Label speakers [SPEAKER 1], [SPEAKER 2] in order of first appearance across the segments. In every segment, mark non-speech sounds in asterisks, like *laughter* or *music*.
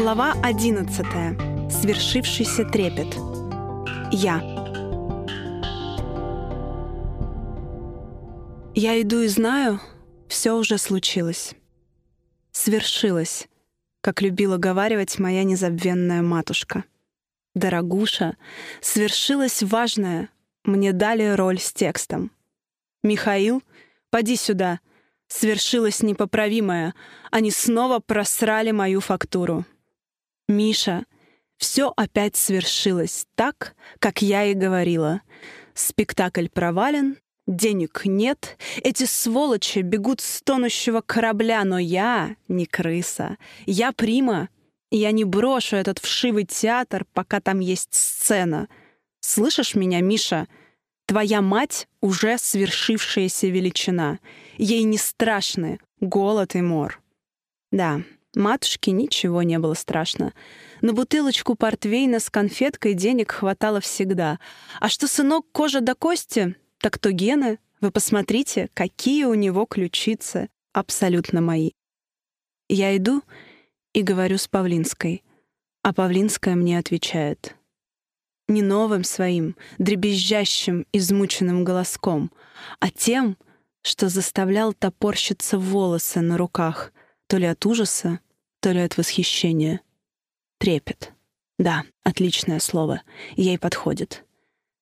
[SPEAKER 1] Глава 11. Свершившийся трепет. Я. Я иду и знаю, все уже случилось. Свершилось, как любила говаривать моя незабвенная матушка. Дорогуша, свершилось важное. Мне дали роль с текстом. Михаил, поди сюда. Свершилось непоправимое. Они снова просрали мою фактуру. Миша, все опять свершилось так, как я и говорила. Спектакль провален, денег нет, эти сволочи бегут с тонущего корабля, но я не крыса, я прима, и я не брошу этот вшивый театр, пока там есть сцена. Слышишь меня, Миша? Твоя мать уже свершившаяся величина. Ей не страшны голод и мор. Да, Матушке ничего не было страшно. На бутылочку портвейна с конфеткой денег хватало всегда. А что сынок кожа до кости, так то гены. Вы посмотрите, какие у него ключицы. Абсолютно мои. Я иду и говорю с Павлинской. А Павлинская мне отвечает. Не новым своим, дребезжащим, измученным голоском, а тем, что заставлял топорщиться волосы на руках — то ли от ужаса, то ли от восхищения. Трепет. Да, отличное слово. Ей подходит.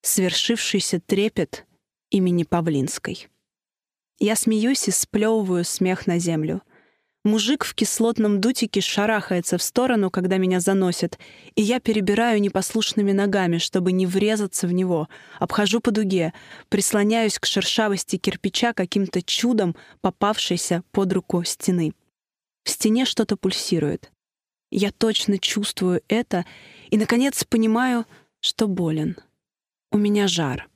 [SPEAKER 1] Свершившийся трепет имени Павлинской. Я смеюсь и сплевываю смех на землю. Мужик в кислотном дутике шарахается в сторону, когда меня заносит, и я перебираю непослушными ногами, чтобы не врезаться в него, обхожу по дуге, прислоняюсь к шершавости кирпича каким-то чудом, попавшейся под руку стены. В стене что-то пульсирует. Я точно чувствую это и, наконец, понимаю, что болен. У меня жар.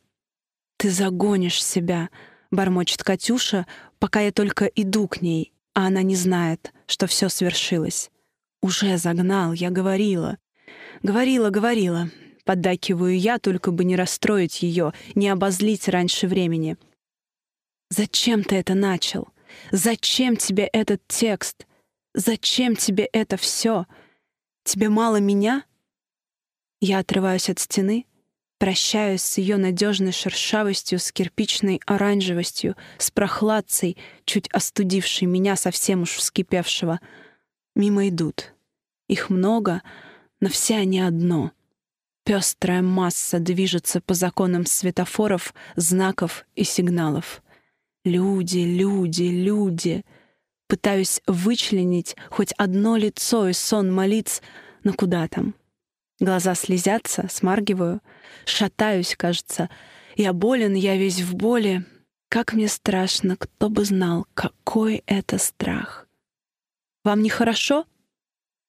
[SPEAKER 1] «Ты загонишь себя», — бормочет Катюша, пока я только иду к ней, а она не знает, что все свершилось. «Уже загнал, я говорила». «Говорила, говорила», — поддакиваю я, только бы не расстроить ее, не обозлить раньше времени. «Зачем ты это начал? Зачем тебе этот текст? Зачем тебе это все? Тебе мало меня? Я отрываюсь от стены, прощаюсь с ее надежной шершавостью, с кирпичной оранжевостью, с прохладцей, чуть остудившей меня совсем уж вскипевшего. Мимо идут. Их много, но все они одно. Пестрая масса движется по законам светофоров, знаков и сигналов. Люди, люди, люди — пытаюсь вычленить хоть одно лицо из сон молиц, но куда там? Глаза слезятся, смаргиваю, шатаюсь, кажется. Я болен, я весь в боли. Как мне страшно, кто бы знал, какой это страх. «Вам нехорошо?»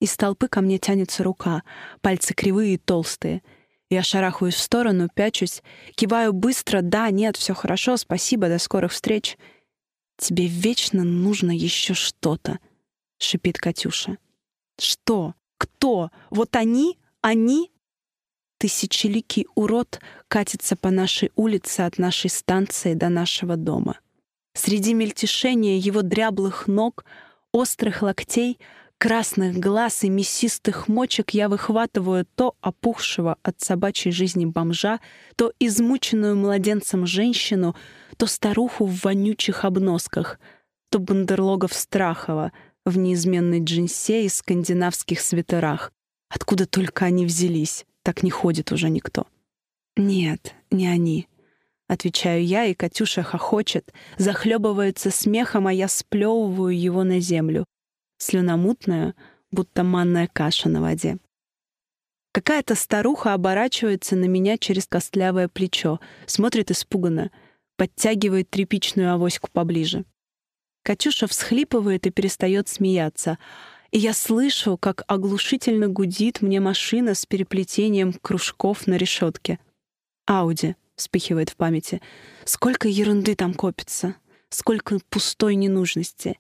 [SPEAKER 1] Из толпы ко мне тянется рука, пальцы кривые и толстые. Я шарахаюсь в сторону, пячусь, киваю быстро «да, нет, все хорошо, спасибо, до скорых встреч». «Тебе вечно нужно еще что-то», — шипит Катюша. «Что? Кто? Вот они? Они?» Тысячеликий урод катится по нашей улице от нашей станции до нашего дома. Среди мельтешения его дряблых ног, острых локтей, красных глаз и мясистых мочек я выхватываю то опухшего от собачьей жизни бомжа, то измученную младенцем женщину — то старуху в вонючих обносках, то бандерлогов Страхова в неизменной джинсе и скандинавских свитерах. Откуда только они взялись, так не ходит уже никто. «Нет, не они», — отвечаю я, и Катюша хохочет, захлебывается смехом, а я сплевываю его на землю, слюномутную, будто манная каша на воде. Какая-то старуха оборачивается на меня через костлявое плечо, смотрит испуганно — подтягивает тряпичную авоську поближе. Катюша всхлипывает и перестает смеяться. И я слышу, как оглушительно гудит мне машина с переплетением кружков на решетке. «Ауди», — вспыхивает в памяти. «Сколько ерунды там копится! Сколько пустой ненужности!»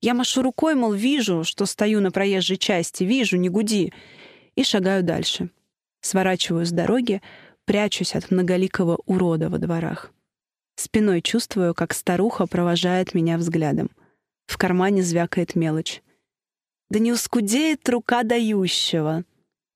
[SPEAKER 1] Я машу рукой, мол, вижу, что стою на проезжей части, вижу, не гуди, и шагаю дальше. Сворачиваю с дороги, прячусь от многоликого урода во дворах. Спиной чувствую, как старуха провожает меня взглядом. В кармане звякает мелочь. «Да не ускудеет рука дающего!»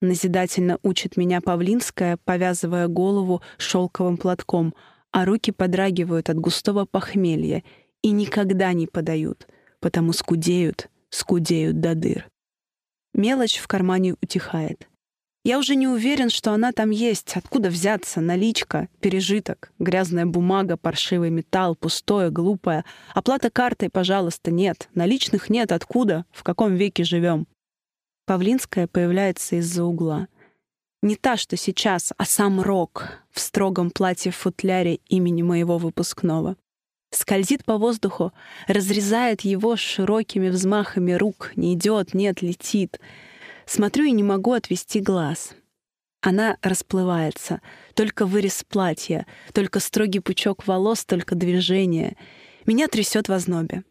[SPEAKER 1] Назидательно учит меня Павлинская, повязывая голову шелковым платком, а руки подрагивают от густого похмелья и никогда не подают, потому скудеют, скудеют до дыр. Мелочь в кармане утихает. Я уже не уверен, что она там есть. Откуда взяться? Наличка, пережиток, грязная бумага, паршивый металл, пустое, глупое. Оплата картой, пожалуйста, нет. Наличных нет. Откуда? В каком веке живем? Павлинская появляется из-за угла. Не та, что сейчас, а сам Рок в строгом платье-футляре имени моего выпускного. Скользит по воздуху, разрезает его широкими взмахами рук, не идет, нет, летит — Смотрю и не могу отвести глаз. Она расплывается. Только вырез платья, только строгий пучок волос, только движение. Меня трясет в ознобе.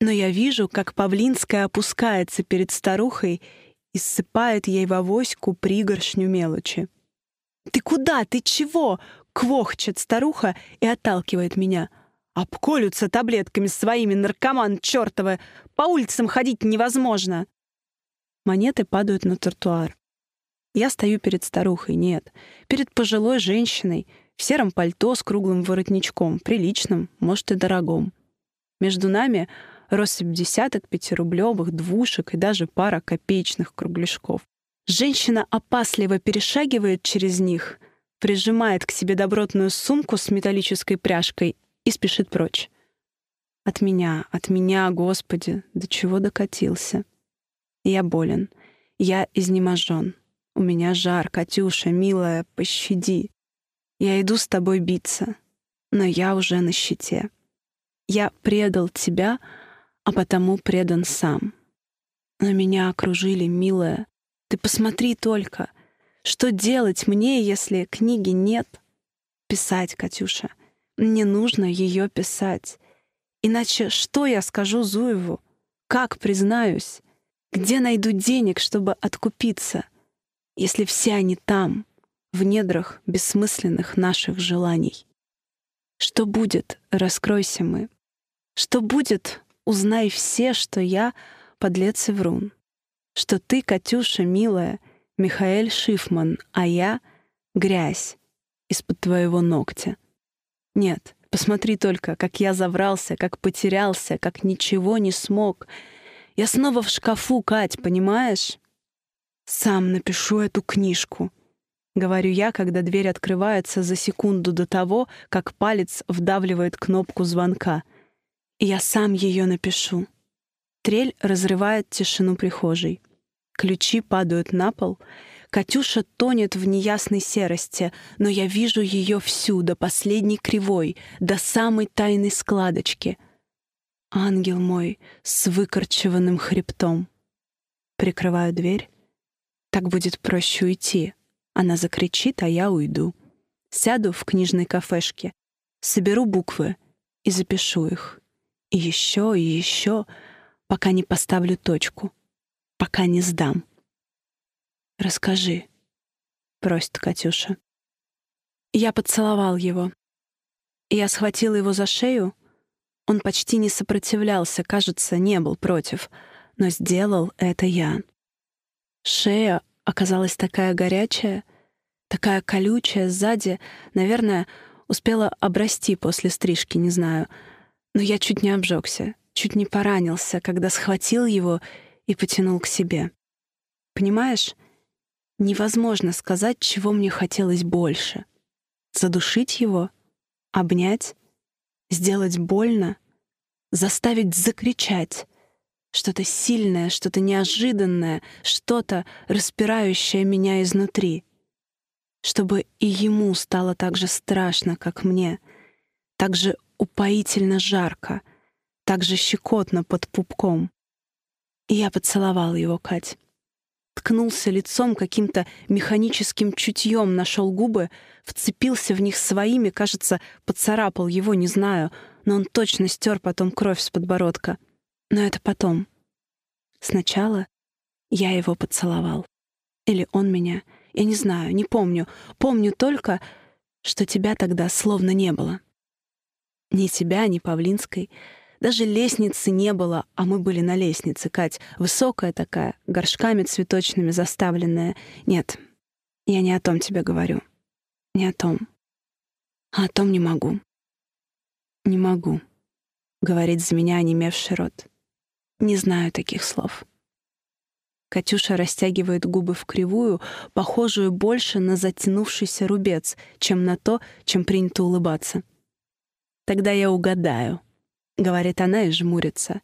[SPEAKER 1] Но я вижу, как Павлинская опускается перед старухой и ссыпает ей в авоську пригоршню мелочи. «Ты куда? Ты чего?» — квохчет старуха и отталкивает меня. «Обколются таблетками своими, наркоман чертовы! По улицам ходить невозможно!» Монеты падают на тротуар. Я стою перед старухой, нет, перед пожилой женщиной, в сером пальто с круглым воротничком, приличным, может, и дорогом. Между нами россыпь десяток пятирублевых, двушек и даже пара копеечных кругляшков. Женщина опасливо перешагивает через них, прижимает к себе добротную сумку с металлической пряжкой и спешит прочь. От меня, от меня, Господи, до чего докатился. Я болен. Я изнеможен. У меня жар, Катюша, милая, пощади. Я иду с тобой биться, но я уже на щите. Я предал тебя, а потому предан сам. Но меня окружили, милая. Ты посмотри только, что делать мне, если книги нет? Писать, Катюша. Мне нужно ее писать. Иначе что я скажу Зуеву? Как признаюсь? Где найду денег, чтобы откупиться, если все они там, в недрах бессмысленных наших желаний? Что будет, раскройся мы. Что будет, узнай все, что я — подлец и врун. Что ты, Катюша, милая, Михаэль Шифман, а я — грязь из-под твоего ногтя. Нет, посмотри только, как я заврался, как потерялся, как ничего не смог — я снова в шкафу, Кать, понимаешь? Сам напишу эту книжку. Говорю я, когда дверь открывается за секунду до того, как палец вдавливает кнопку звонка. И я сам ее напишу. Трель разрывает тишину прихожей. Ключи падают на пол. Катюша тонет в неясной серости, но я вижу ее всю, до последней кривой, до самой тайной складочки ангел мой с выкорчеванным хребтом. Прикрываю дверь. Так будет проще уйти. Она закричит, а я уйду. Сяду в книжной кафешке, соберу буквы и запишу их. И еще, и еще, пока не поставлю точку, пока не сдам. «Расскажи», — просит Катюша. Я поцеловал его. Я схватила его за шею — он почти не сопротивлялся, кажется, не был против, но сделал это я. Шея оказалась такая горячая, такая колючая сзади, наверное, успела обрасти после стрижки, не знаю. Но я чуть не обжегся, чуть не поранился, когда схватил его и потянул к себе. Понимаешь, невозможно сказать, чего мне хотелось больше. Задушить его, обнять сделать больно, заставить закричать. Что-то сильное, что-то неожиданное, что-то, распирающее меня изнутри. Чтобы и ему стало так же страшно, как мне, так же упоительно жарко, так же щекотно под пупком. И я поцеловал его, Кать ткнулся лицом каким-то механическим чутьем, нашел губы, вцепился в них своими, кажется, поцарапал его, не знаю, но он точно стер потом кровь с подбородка. Но это потом. Сначала я его поцеловал. Или он меня. Я не знаю, не помню. Помню только, что тебя тогда словно не было. Ни тебя, ни Павлинской — даже лестницы не было, а мы были на лестнице, Кать. Высокая такая, горшками цветочными заставленная. Нет, я не о том тебе говорю. Не о том. А о том не могу. Не могу. Говорит за меня онемевший рот. Не знаю таких слов. Катюша растягивает губы в кривую, похожую больше на затянувшийся рубец, чем на то, чем принято улыбаться. Тогда я угадаю, — говорит она и жмурится.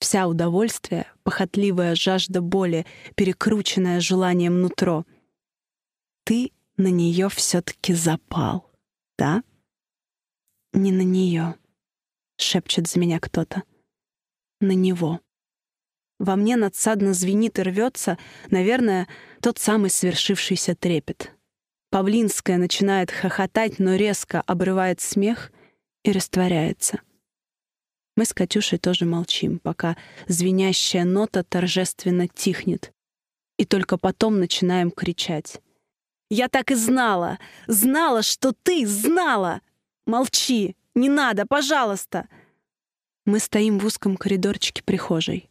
[SPEAKER 1] Вся удовольствие, похотливая жажда боли, перекрученное желанием нутро. Ты на нее все-таки запал, да? Не на нее, шепчет за меня кто-то. На него. Во мне надсадно звенит и рвется, наверное, тот самый свершившийся трепет. Павлинская начинает хохотать, но резко обрывает смех и растворяется. Мы с Катюшей тоже молчим, пока звенящая нота торжественно тихнет. И только потом начинаем кричать. «Я так и знала! Знала, что ты знала! Молчи! Не надо, пожалуйста!» Мы стоим в узком коридорчике прихожей.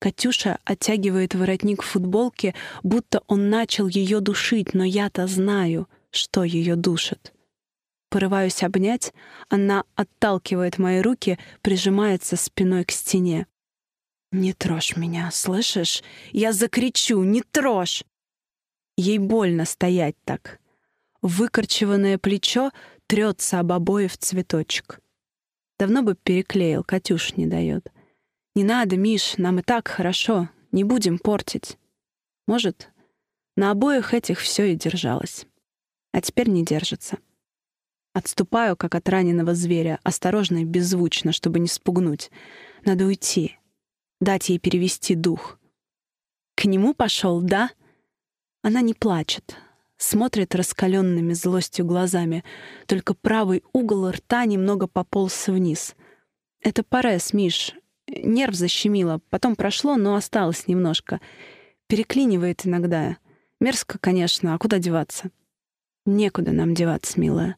[SPEAKER 1] Катюша оттягивает воротник футболки, будто он начал ее душить, но я-то знаю, что ее душит порываюсь обнять, она отталкивает мои руки, прижимается спиной к стене. «Не трожь меня, слышишь? Я закричу, не трожь!» Ей больно стоять так. Выкорчеванное плечо трется об обои в цветочек. Давно бы переклеил, Катюш не дает. «Не надо, Миш, нам и так хорошо, не будем портить». Может, на обоих этих все и держалось. А теперь не держится. Отступаю, как от раненого зверя, осторожно и беззвучно, чтобы не спугнуть. Надо уйти. Дать ей перевести дух. К нему пошел, да? Она не плачет. Смотрит раскаленными злостью глазами. Только правый угол рта немного пополз вниз. Это парес, Миш. Нерв защемило. Потом прошло, но осталось немножко. Переклинивает иногда. Мерзко, конечно, а куда деваться? Некуда нам деваться, милая.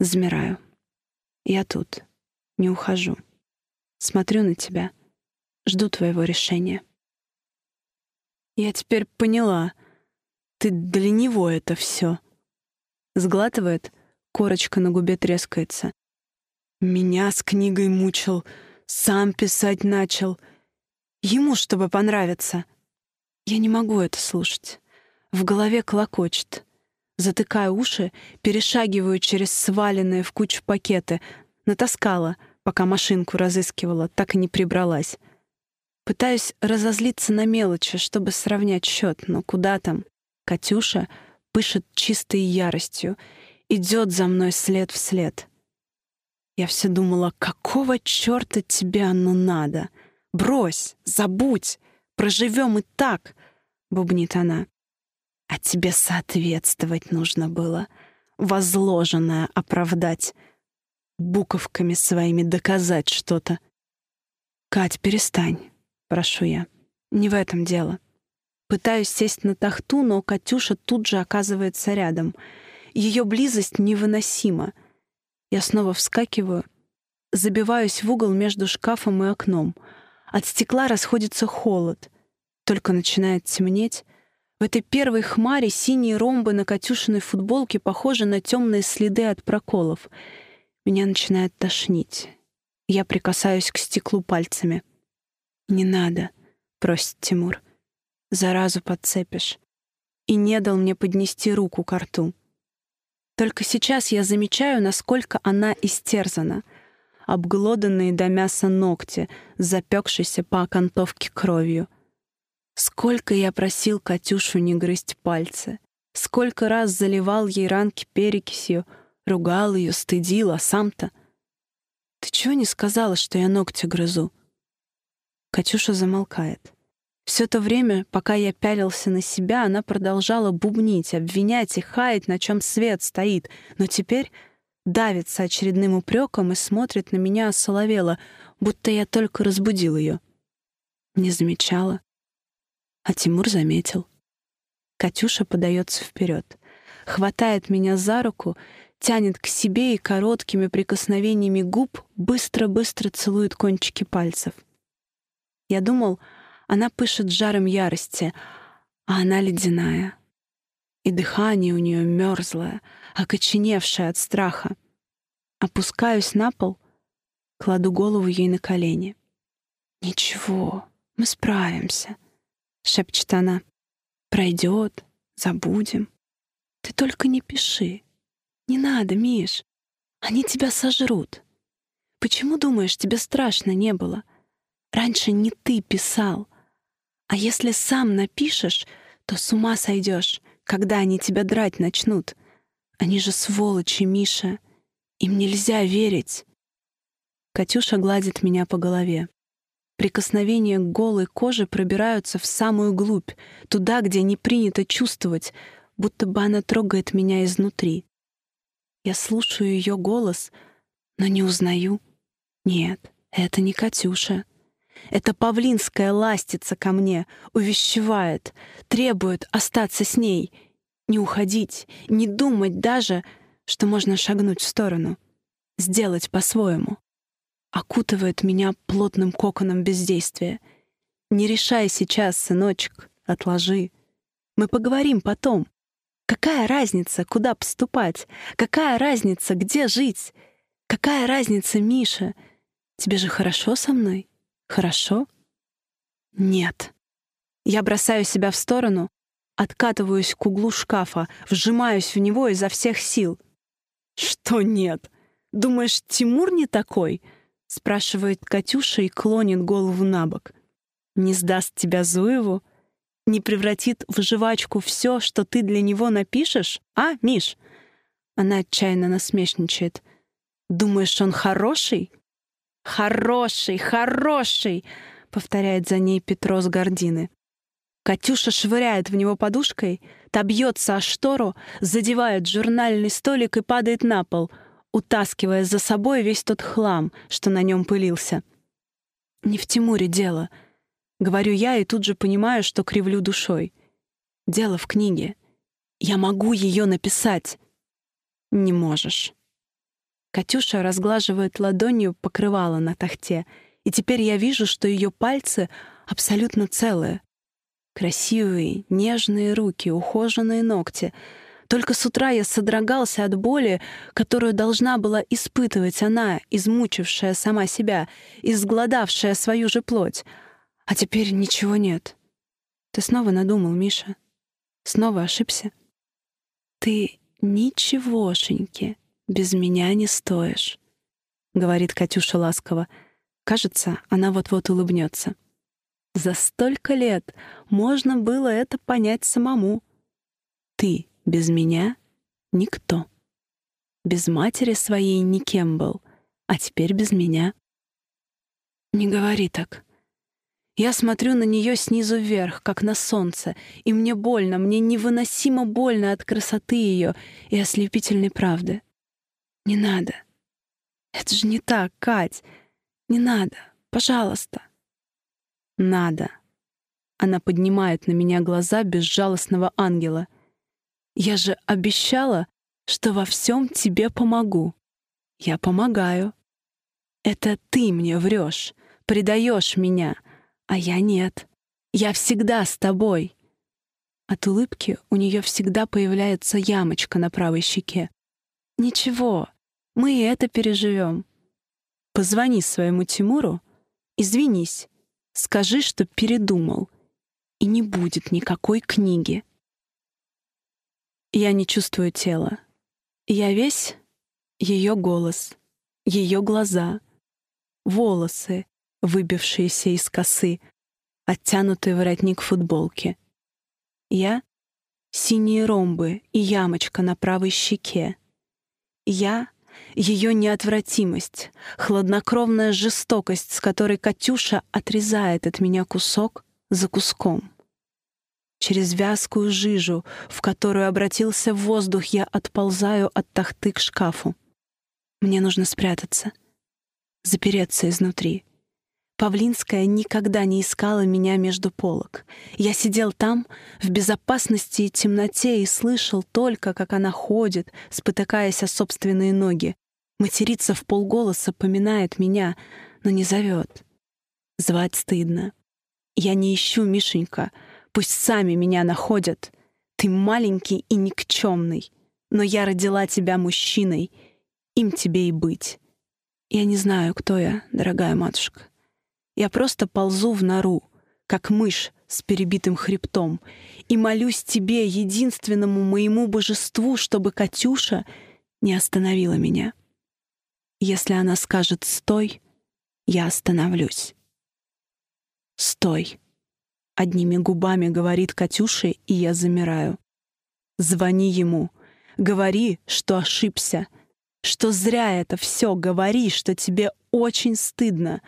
[SPEAKER 1] Замираю. Я тут. Не ухожу. Смотрю на тебя. Жду твоего решения. Я теперь поняла. Ты для него это все. Сглатывает, корочка на губе трескается. Меня с книгой мучил, сам писать начал. Ему, чтобы понравиться. Я не могу это слушать. В голове клокочет затыкая уши, перешагиваю через сваленные в кучу пакеты. Натаскала, пока машинку разыскивала, так и не прибралась. Пытаюсь разозлиться на мелочи, чтобы сравнять счет, но куда там? Катюша пышет чистой яростью, идет за мной след в след. Я все думала, какого черта тебе оно надо? Брось, забудь, проживем и так, бубнит она. А тебе соответствовать нужно было, возложенное оправдать, буковками своими доказать что-то. «Кать, перестань», — прошу я. «Не в этом дело». Пытаюсь сесть на тахту, но Катюша тут же оказывается рядом. Ее близость невыносима. Я снова вскакиваю, забиваюсь в угол между шкафом и окном. От стекла расходится холод. Только начинает темнеть — в этой первой хмаре синие ромбы на Катюшиной футболке похожи на темные следы от проколов. Меня начинает тошнить. Я прикасаюсь к стеклу пальцами. «Не надо», — просит Тимур. «Заразу подцепишь». И не дал мне поднести руку к рту. Только сейчас я замечаю, насколько она истерзана. Обглоданные до мяса ногти, запекшиеся по окантовке кровью — Сколько я просил Катюшу не грызть пальцы, сколько раз заливал ей ранки перекисью, ругал ее, стыдил, а сам-то... «Ты чего не сказала, что я ногти грызу?» Катюша замолкает. Все то время, пока я пялился на себя, она продолжала бубнить, обвинять и хаять, на чем свет стоит, но теперь давится очередным упреком и смотрит на меня осоловело, будто я только разбудил ее. Не замечала. А Тимур заметил. Катюша подается вперед, хватает меня за руку, тянет к себе и короткими прикосновениями губ быстро-быстро целует кончики пальцев. Я думал, она пышет жаром ярости, а она ледяная. И дыхание у нее мерзлое, окоченевшее от страха. Опускаюсь на пол, кладу голову ей на колени. «Ничего, мы справимся», шепчет она. Пройдет, забудем. Ты только не пиши. Не надо, Миш. Они тебя сожрут. Почему, думаешь, тебе страшно не было? Раньше не ты писал. А если сам напишешь, то с ума сойдешь, когда они тебя драть начнут. Они же сволочи, Миша. Им нельзя верить. Катюша гладит меня по голове. Прикосновения к голой коже пробираются в самую глубь, туда, где не принято чувствовать, будто бы она трогает меня изнутри. Я слушаю ее голос, но не узнаю. Нет, это не Катюша. Это павлинская ластится ко мне, увещевает, требует остаться с ней, не уходить, не думать даже, что можно шагнуть в сторону, сделать по-своему окутывает меня плотным коконом бездействия. Не решай сейчас, сыночек, отложи. Мы поговорим потом. Какая разница, куда поступать? Какая разница, где жить? Какая разница, Миша? Тебе же хорошо со мной? Хорошо? Нет. Я бросаю себя в сторону, откатываюсь к углу шкафа, вжимаюсь в него изо всех сил. Что нет? Думаешь, Тимур не такой? —— спрашивает Катюша и клонит голову на бок. «Не сдаст тебя Зуеву? Не превратит в жвачку все, что ты для него напишешь? А, Миш?» Она отчаянно насмешничает. «Думаешь, он хороший?» «Хороший, хороший!» — повторяет за ней Петро с гордины. Катюша швыряет в него подушкой, та бьется о штору, задевает журнальный столик и падает на пол — утаскивая за собой весь тот хлам, что на нем пылился. «Не в Тимуре дело», — говорю я и тут же понимаю, что кривлю душой. «Дело в книге. Я могу ее написать». «Не можешь». Катюша разглаживает ладонью покрывало на тахте, и теперь я вижу, что ее пальцы абсолютно целые. Красивые, нежные руки, ухоженные ногти — только с утра я содрогался от боли, которую должна была испытывать она, измучившая сама себя, изгладавшая свою же плоть. А теперь ничего нет. Ты снова надумал, Миша. Снова ошибся. Ты ничегошеньки без меня не стоишь, говорит Катюша ласково. Кажется, она вот-вот улыбнется. За столько лет можно было это понять самому. Ты без меня — никто. Без матери своей никем был, а теперь без меня. Не говори так. Я смотрю на нее снизу вверх, как на солнце, и мне больно, мне невыносимо больно от красоты ее и ослепительной правды. Не надо. Это же не так, Кать. Не надо. Пожалуйста. Надо. Она поднимает на меня глаза безжалостного ангела — я же обещала, что во всем тебе помогу. Я помогаю. Это ты мне врешь, предаешь меня, а я нет. Я всегда с тобой. От улыбки у нее всегда появляется ямочка на правой щеке. Ничего, мы и это переживем. Позвони своему Тимуру, извинись, скажи, что передумал, и не будет никакой книги. Я не чувствую тела. Я весь ее голос, ее глаза, волосы, выбившиеся из косы, оттянутый воротник футболки. Я — синие ромбы и ямочка на правой щеке. Я — ее неотвратимость, хладнокровная жестокость, с которой Катюша отрезает от меня кусок за куском. Через вязкую жижу, в которую обратился воздух, я отползаю от тахты к шкафу. Мне нужно спрятаться, запереться изнутри. Павлинская никогда не искала меня между полок. Я сидел там, в безопасности и темноте, и слышал только, как она ходит, спотыкаясь о собственные ноги. Матерится в полголоса, поминает меня, но не зовет. Звать стыдно. Я не ищу Мишенька — Пусть сами меня находят. Ты маленький и никчемный, но я родила тебя мужчиной. Им тебе и быть. Я не знаю, кто я, дорогая матушка. Я просто ползу в нору, как мышь с перебитым хребтом, и молюсь тебе, единственному моему божеству, чтобы Катюша не остановила меня. Если она скажет «стой», я остановлюсь. «Стой», Одними губами говорит Катюше, и я замираю. Звони ему. Говори, что ошибся. Что зря это все. Говори, что тебе очень стыдно.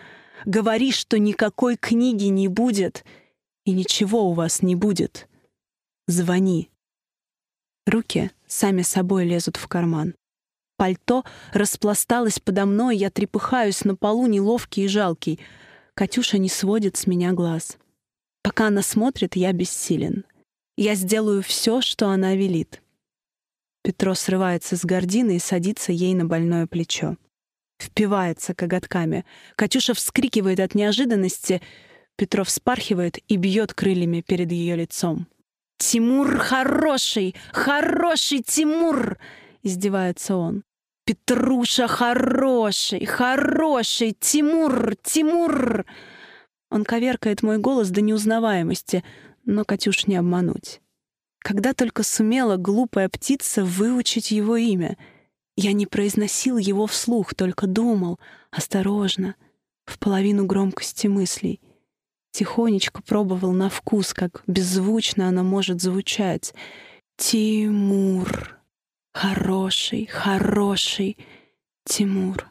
[SPEAKER 1] Говори, что никакой книги не будет. И ничего у вас не будет. Звони. Руки сами собой лезут в карман. Пальто распласталось подо мной, я трепыхаюсь на полу, неловкий и жалкий. Катюша не сводит с меня глаз. Пока она смотрит, я бессилен. Я сделаю все, что она велит. Петро срывается с гордины и садится ей на больное плечо. Впивается коготками. Катюша вскрикивает от неожиданности. Петров спархивает и бьет крыльями перед ее лицом. «Тимур хороший! Хороший Тимур!» — издевается он. «Петруша хороший! Хороший! Тимур! Тимур!» Он коверкает мой голос до неузнаваемости, но Катюш не обмануть. Когда только сумела глупая птица выучить его имя, я не произносил его вслух, только думал, осторожно, в половину громкости мыслей. Тихонечко пробовал на вкус, как беззвучно оно может звучать. «Тимур! Хороший, хороший Тимур!»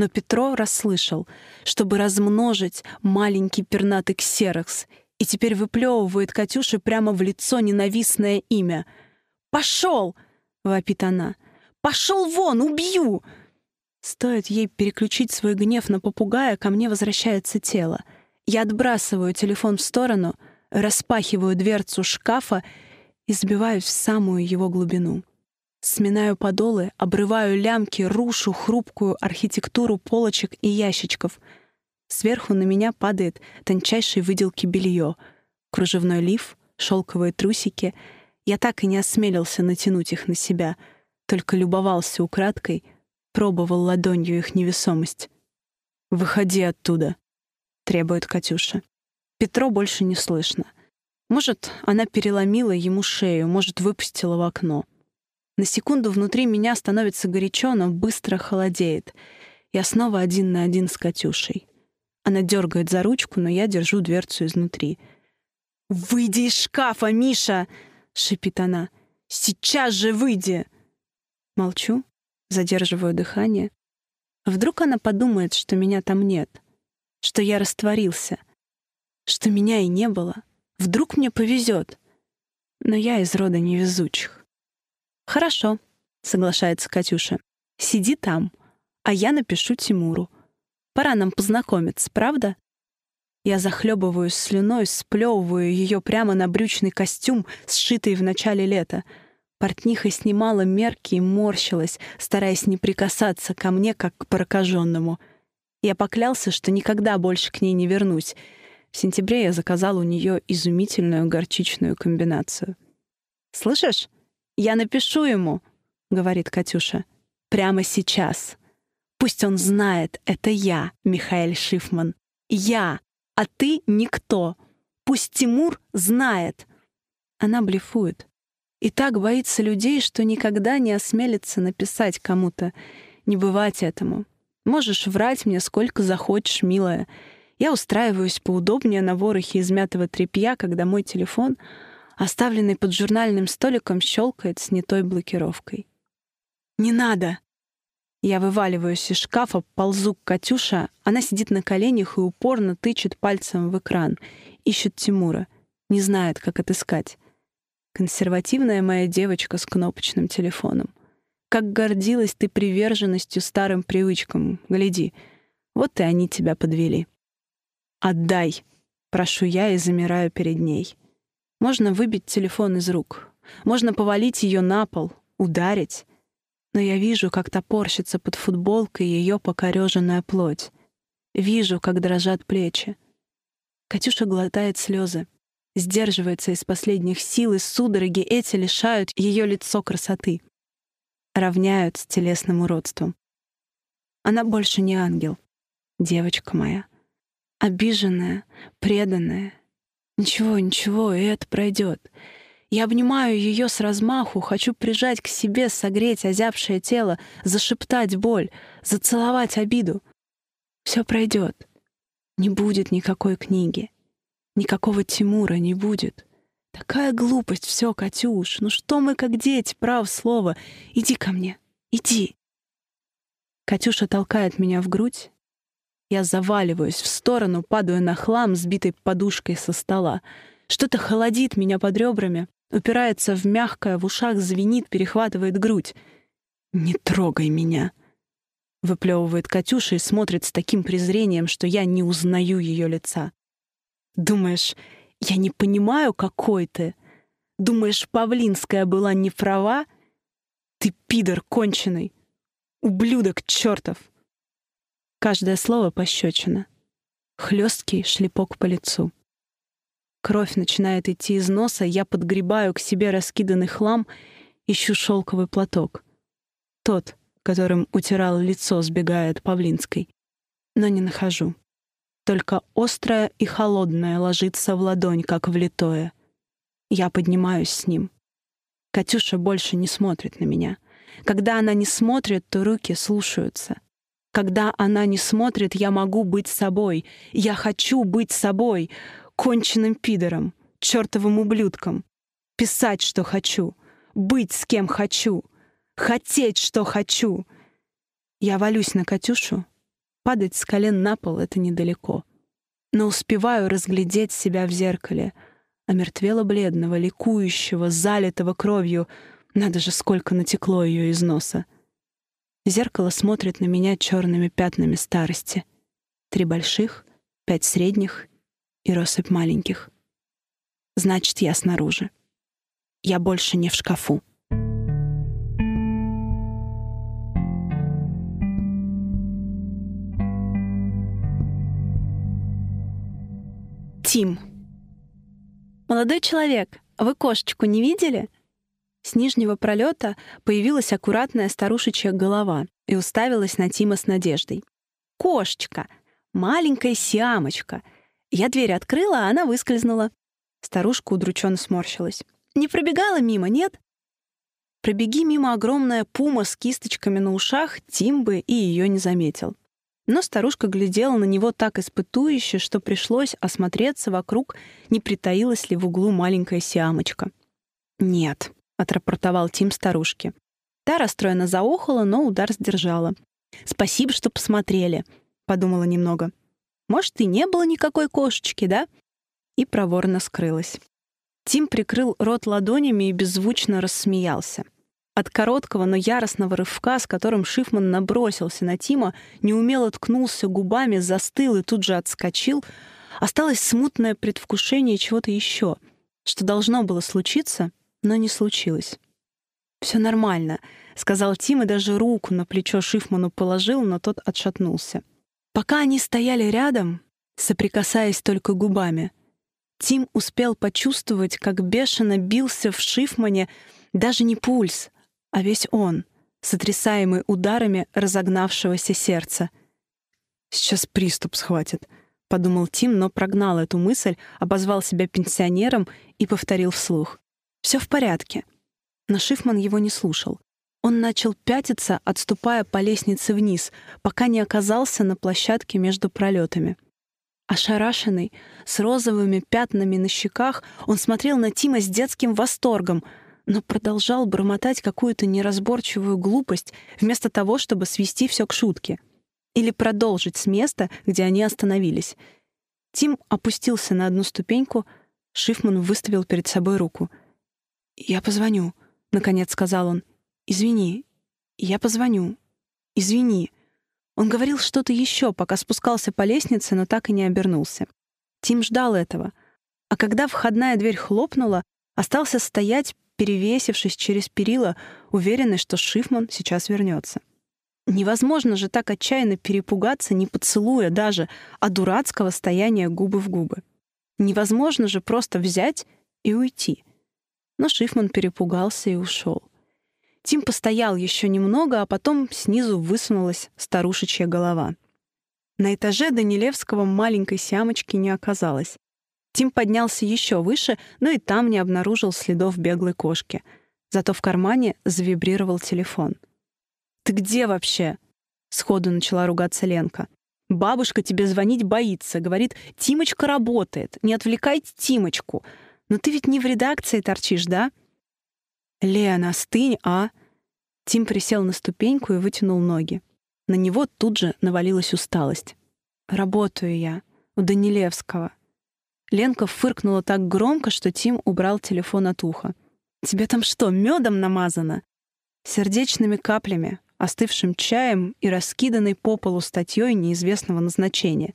[SPEAKER 1] Но Петро расслышал, чтобы размножить маленький пернатый ксерокс, и теперь выплевывает Катюше прямо в лицо ненавистное имя. «Пошел!» — вопит она. «Пошел вон! Убью!» Стоит ей переключить свой гнев на попугая, ко мне возвращается тело. Я отбрасываю телефон в сторону, распахиваю дверцу шкафа и сбиваюсь в самую его глубину. Сминаю подолы, обрываю лямки, рушу хрупкую архитектуру полочек и ящичков. Сверху на меня падает тончайшей выделки белье, кружевной лиф, шелковые трусики. Я так и не осмелился натянуть их на себя, только любовался украдкой, пробовал ладонью их невесомость. «Выходи оттуда», — требует Катюша. Петро больше не слышно. Может, она переломила ему шею, может, выпустила в окно — на секунду внутри меня становится горячо, но быстро холодеет. Я снова один на один с Катюшей. Она дергает за ручку, но я держу дверцу изнутри. «Выйди из шкафа, Миша!» — шипит она. «Сейчас же выйди!» Молчу, задерживаю дыхание. Вдруг она подумает, что меня там нет, что я растворился, что меня и не было. Вдруг мне повезет. Но я из рода невезучих. «Хорошо», — соглашается Катюша. «Сиди там, а я напишу Тимуру. Пора нам познакомиться, правда?» Я захлебываюсь слюной, сплевываю ее прямо на брючный костюм, сшитый в начале лета. Портниха снимала мерки и морщилась, стараясь не прикасаться ко мне, как к прокаженному. Я поклялся, что никогда больше к ней не вернусь. В сентябре я заказал у нее изумительную горчичную комбинацию. «Слышишь?» Я напишу ему», — говорит Катюша. «Прямо сейчас. Пусть он знает, это я, Михаил Шифман. Я, а ты никто. Пусть Тимур знает». Она блефует. И так боится людей, что никогда не осмелится написать кому-то. Не бывать этому. Можешь врать мне сколько захочешь, милая. Я устраиваюсь поудобнее на ворохе измятого тряпья, когда мой телефон оставленный под журнальным столиком, щелкает с снятой блокировкой. «Не надо!» Я вываливаюсь из шкафа, ползу к Катюше. Она сидит на коленях и упорно тычет пальцем в экран. Ищет Тимура. Не знает, как отыскать. Консервативная моя девочка с кнопочным телефоном. Как гордилась ты приверженностью старым привычкам. Гляди, вот и они тебя подвели. «Отдай!» — прошу я и замираю перед ней. Можно выбить телефон из рук. Можно повалить ее на пол, ударить. Но я вижу, как топорщится под футболкой ее покореженная плоть. Вижу, как дрожат плечи. Катюша глотает слезы. Сдерживается из последних сил, и судороги эти лишают ее лицо красоты. Равняют с телесным уродством. Она больше не ангел. Девочка моя. Обиженная, преданная, Ничего, ничего, и это пройдет. Я обнимаю ее с размаху, хочу прижать к себе, согреть озябшее тело, зашептать боль, зацеловать обиду. Все пройдет. Не будет никакой книги. Никакого Тимура не будет. Такая глупость, все, Катюш. Ну что мы как дети, прав слово. Иди ко мне, иди. Катюша толкает меня в грудь, я заваливаюсь в сторону, падаю на хлам, сбитой подушкой со стола. Что-то холодит меня под ребрами, упирается в мягкое, в ушах звенит, перехватывает грудь. «Не трогай меня!» — выплевывает Катюша и смотрит с таким презрением, что я не узнаю ее лица. «Думаешь, я не понимаю, какой ты? Думаешь, Павлинская была не права? Ты пидор конченый! Ублюдок чертов!» Каждое слово — пощечина. Хлесткий шлепок по лицу. Кровь начинает идти из носа, я подгребаю к себе раскиданный хлам, ищу шелковый платок. Тот, которым утирал лицо, сбегая от Павлинской. Но не нахожу. Только острое и холодное ложится в ладонь, как влитое. Я поднимаюсь с ним. Катюша больше не смотрит на меня. Когда она не смотрит, то руки слушаются. Когда она не смотрит, я могу быть собой. Я хочу быть собой, конченным пидором, чертовым ублюдком. Писать, что хочу. Быть, с кем хочу. Хотеть, что хочу. Я валюсь на Катюшу. Падать с колен на пол — это недалеко. Но успеваю разглядеть себя в зеркале. Омертвела бледного, ликующего, залитого кровью. Надо же, сколько натекло ее из носа. Зеркало смотрит на меня черными пятнами старости. Три больших, пять средних и россыпь маленьких. Значит, я снаружи. Я больше не в шкафу. Тим. Молодой человек, вы кошечку не видели? С нижнего пролета появилась аккуратная старушечья голова и уставилась на Тима с надеждой. «Кошечка! Маленькая сиамочка!» Я дверь открыла, а она выскользнула. Старушка удрученно сморщилась. «Не пробегала мимо, нет?» Пробеги мимо огромная пума с кисточками на ушах, Тим бы и ее не заметил. Но старушка глядела на него так испытующе, что пришлось осмотреться вокруг, не притаилась ли в углу маленькая сиамочка. «Нет», отрапортовал Тим старушке. Та расстроенно заохала, но удар сдержала. «Спасибо, что посмотрели», — подумала немного. «Может, и не было никакой кошечки, да?» И проворно скрылась. Тим прикрыл рот ладонями и беззвучно рассмеялся. От короткого, но яростного рывка, с которым Шифман набросился на Тима, неумело ткнулся губами, застыл и тут же отскочил, осталось смутное предвкушение чего-то еще, что должно было случиться, но не случилось. «Все нормально», — сказал Тим и даже руку на плечо Шифману положил, но тот отшатнулся. Пока они стояли рядом, соприкасаясь только губами, Тим успел почувствовать, как бешено бился в Шифмане даже не пульс, а весь он, сотрясаемый ударами разогнавшегося сердца. «Сейчас приступ схватит», — подумал Тим, но прогнал эту мысль, обозвал себя пенсионером и повторил вслух. Все в порядке. Но Шифман его не слушал. Он начал пятиться, отступая по лестнице вниз, пока не оказался на площадке между пролетами. Ошарашенный, с розовыми пятнами на щеках, он смотрел на Тима с детским восторгом, но продолжал бормотать какую-то неразборчивую глупость вместо того, чтобы свести все к шутке или продолжить с места, где они остановились. Тим опустился на одну ступеньку, Шифман выставил перед собой руку — «Я позвоню», — наконец сказал он. «Извини, я позвоню. Извини». Он говорил что-то еще, пока спускался по лестнице, но так и не обернулся. Тим ждал этого. А когда входная дверь хлопнула, остался стоять, перевесившись через перила, уверенный, что Шифман сейчас вернется. Невозможно же так отчаянно перепугаться, не поцелуя даже, а дурацкого стояния губы в губы. Невозможно же просто взять и уйти — но Шифман перепугался и ушел. Тим постоял еще немного, а потом снизу высунулась старушечья голова. На этаже Данилевского маленькой сямочки не оказалось. Тим поднялся еще выше, но и там не обнаружил следов беглой кошки. Зато в кармане завибрировал телефон. «Ты где вообще?» — сходу начала ругаться Ленка. «Бабушка тебе звонить боится. Говорит, Тимочка работает. Не отвлекайте Тимочку. Но ты ведь не в редакции торчишь, да? Лен, остынь, а? Тим присел на ступеньку и вытянул ноги. На него тут же навалилась усталость. Работаю я у Данилевского. Ленка фыркнула так громко, что Тим убрал телефон от уха. Тебе там что, медом намазано? Сердечными каплями, остывшим чаем и раскиданной по полу статьей неизвестного назначения.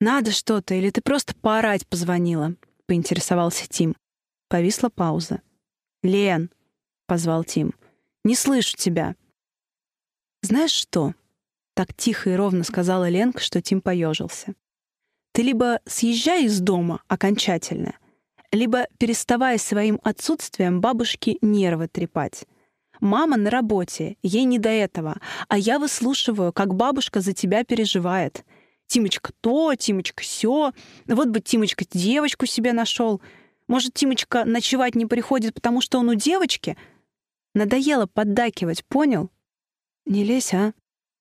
[SPEAKER 1] Надо что-то, или ты просто поорать позвонила? поинтересовался Тим. Повисла пауза. «Лен!» — позвал Тим. «Не слышу тебя!» «Знаешь что?» — так тихо и ровно сказала Ленка, что Тим поежился. «Ты либо съезжай из дома окончательно, либо переставай своим отсутствием бабушке нервы трепать. Мама на работе, ей не до этого, а я выслушиваю, как бабушка за тебя переживает. Тимочка то, Тимочка все. Вот бы Тимочка девочку себе нашел. Может, Тимочка ночевать не приходит, потому что он у девочки? Надоело поддакивать, понял? Не лезь, а?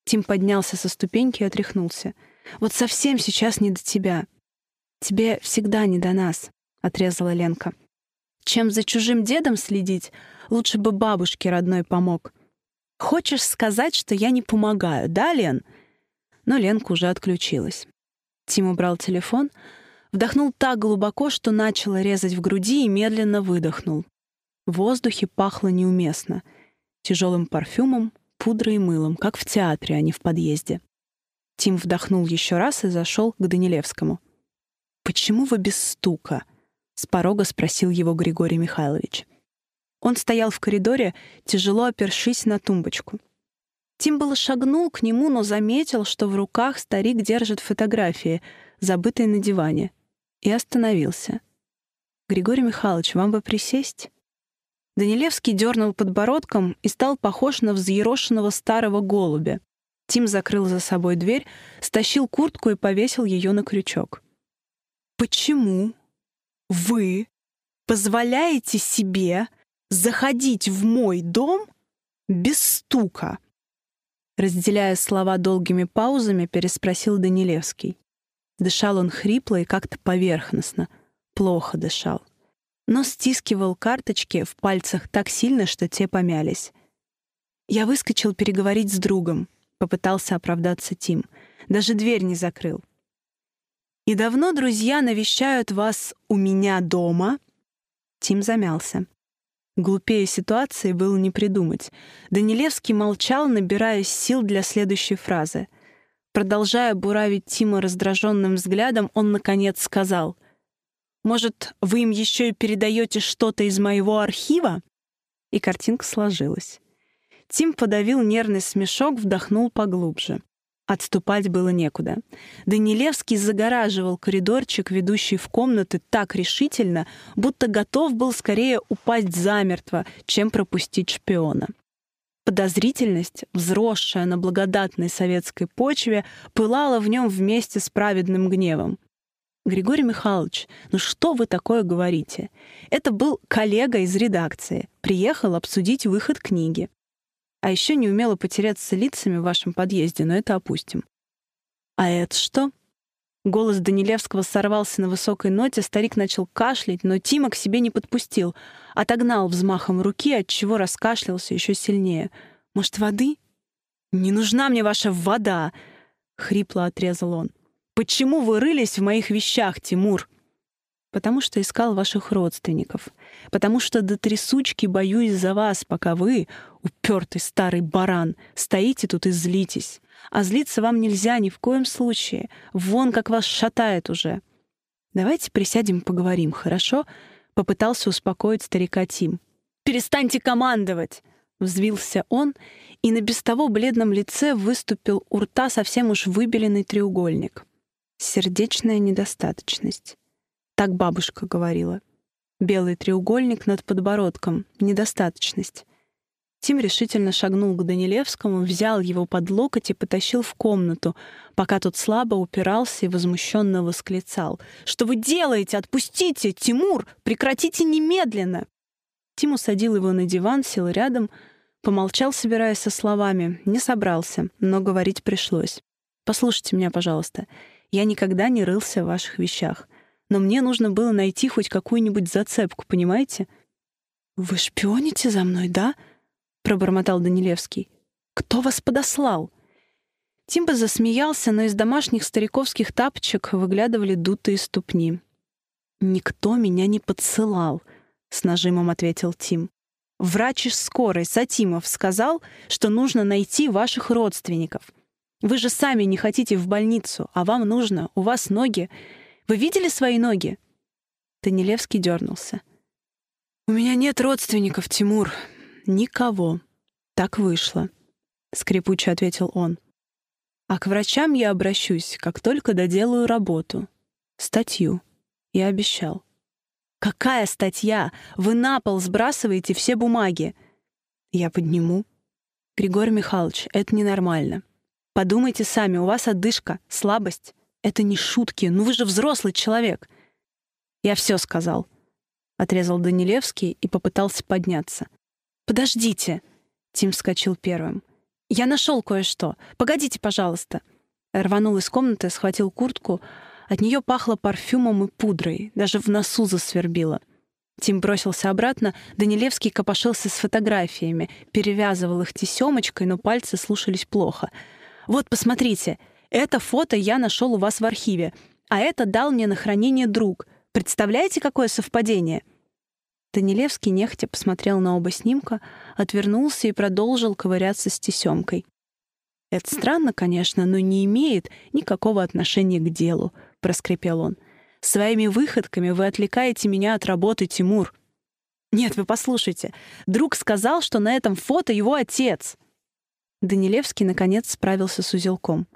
[SPEAKER 1] Тим поднялся со ступеньки и отряхнулся. Вот совсем сейчас не до тебя. Тебе всегда не до нас, отрезала Ленка. Чем за чужим дедом следить, лучше бы бабушке родной помог. Хочешь сказать, что я не помогаю, да, Лен? — но Ленка уже отключилась. Тим убрал телефон, вдохнул так глубоко, что начало резать в груди и медленно выдохнул. В воздухе пахло неуместно. Тяжелым парфюмом, пудрой и мылом, как в театре, а не в подъезде. Тим вдохнул еще раз и зашел к Данилевскому. «Почему вы без стука?» — с порога спросил его Григорий Михайлович. Он стоял в коридоре, тяжело опершись на тумбочку — Тим было шагнул к нему, но заметил, что в руках старик держит фотографии, забытые на диване, и остановился. «Григорий Михайлович, вам бы присесть?» Данилевский дернул подбородком и стал похож на взъерошенного старого голубя. Тим закрыл за собой дверь, стащил куртку и повесил ее на крючок. «Почему вы позволяете себе заходить в мой дом без стука?» Разделяя слова долгими паузами, переспросил Данилевский. Дышал он хрипло и как-то поверхностно. Плохо дышал. Но стискивал карточки в пальцах так сильно, что те помялись. Я выскочил переговорить с другом. Попытался оправдаться Тим. Даже дверь не закрыл. «И давно друзья навещают вас у меня дома?» Тим замялся. Глупее ситуации было не придумать. Данилевский молчал, набирая сил для следующей фразы. Продолжая буравить Тима раздраженным взглядом, он, наконец, сказал. «Может, вы им еще и передаете что-то из моего архива?» И картинка сложилась. Тим подавил нервный смешок, вдохнул поглубже. Отступать было некуда. Данилевский загораживал коридорчик, ведущий в комнаты, так решительно, будто готов был скорее упасть замертво, чем пропустить шпиона. Подозрительность, взросшая на благодатной советской почве, пылала в нем вместе с праведным гневом. «Григорий Михайлович, ну что вы такое говорите? Это был коллега из редакции, приехал обсудить выход книги. А еще не умела потеряться лицами в вашем подъезде, но это опустим. А это что? Голос Данилевского сорвался на высокой ноте, старик начал кашлять, но Тима к себе не подпустил. Отогнал взмахом руки, отчего раскашлялся еще сильнее. «Может, воды?» «Не нужна мне ваша вода!» — хрипло отрезал он. «Почему вы рылись в моих вещах, Тимур?» «Потому что искал ваших родственников. Потому что до трясучки боюсь за вас, пока вы, упертый старый баран, стоите тут и злитесь. А злиться вам нельзя ни в коем случае. Вон как вас шатает уже. Давайте присядем поговорим, хорошо? Попытался успокоить старика Тим. Перестаньте командовать! Взвился он, и на без того бледном лице выступил у рта совсем уж выбеленный треугольник. Сердечная недостаточность. Так бабушка говорила. Белый треугольник над подбородком — недостаточность. Тим решительно шагнул к Данилевскому, взял его под локоть и потащил в комнату, пока тот слабо упирался и возмущенно восклицал. «Что вы делаете? Отпустите! Тимур! Прекратите немедленно!» Тим усадил его на диван, сел рядом, помолчал, собираясь со словами. Не собрался, но говорить пришлось. «Послушайте меня, пожалуйста. Я никогда не рылся в ваших вещах. Но мне нужно было найти хоть какую-нибудь зацепку, понимаете?» «Вы шпионите за мной, да?» — пробормотал Данилевский. «Кто вас подослал?» Тимба засмеялся, но из домашних стариковских тапочек выглядывали дутые ступни. «Никто меня не подсылал», — с нажимом ответил Тим. «Врач из скорой, Сатимов, сказал, что нужно найти ваших родственников. Вы же сами не хотите в больницу, а вам нужно, у вас ноги. Вы видели свои ноги?» Данилевский дернулся. «У меня нет родственников, Тимур», никого. Так вышло», — скрипуче ответил он. «А к врачам я обращусь, как только доделаю работу. Статью. Я обещал». «Какая статья? Вы на пол сбрасываете все бумаги!» «Я подниму». «Григорий Михайлович, это ненормально. Подумайте сами, у вас одышка, слабость. Это не шутки, ну вы же взрослый человек». «Я все сказал», — отрезал Данилевский и попытался подняться. «Подождите!» — Тим вскочил первым. «Я нашел кое-что. Погодите, пожалуйста!» Рванул из комнаты, схватил куртку. От нее пахло парфюмом и пудрой. Даже в носу засвербило. Тим бросился обратно. Данилевский копошился с фотографиями. Перевязывал их тесемочкой, но пальцы слушались плохо. «Вот, посмотрите! Это фото я нашел у вас в архиве. А это дал мне на хранение друг. Представляете, какое совпадение?» Данилевский нехотя посмотрел на оба снимка, отвернулся и продолжил ковыряться с тесемкой. «Это странно, конечно, но не имеет никакого отношения к делу», — проскрипел он. «Своими выходками вы отвлекаете меня от работы, Тимур». «Нет, вы послушайте. Друг сказал, что на этом фото его отец». Данилевский, наконец, справился с узелком.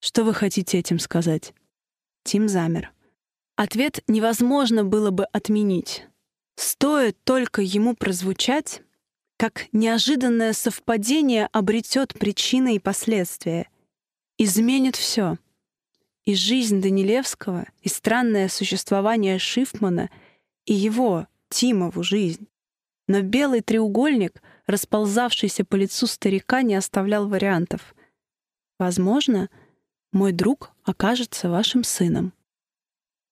[SPEAKER 1] «Что вы хотите этим сказать?» Тим замер. Ответ невозможно было бы отменить. Стоит только ему прозвучать, как неожиданное совпадение обретет причины и последствия, изменит все. И жизнь Данилевского, и странное существование Шифмана, и его, Тимову, жизнь. Но белый треугольник, расползавшийся по лицу старика, не оставлял вариантов. Возможно, мой друг окажется вашим сыном.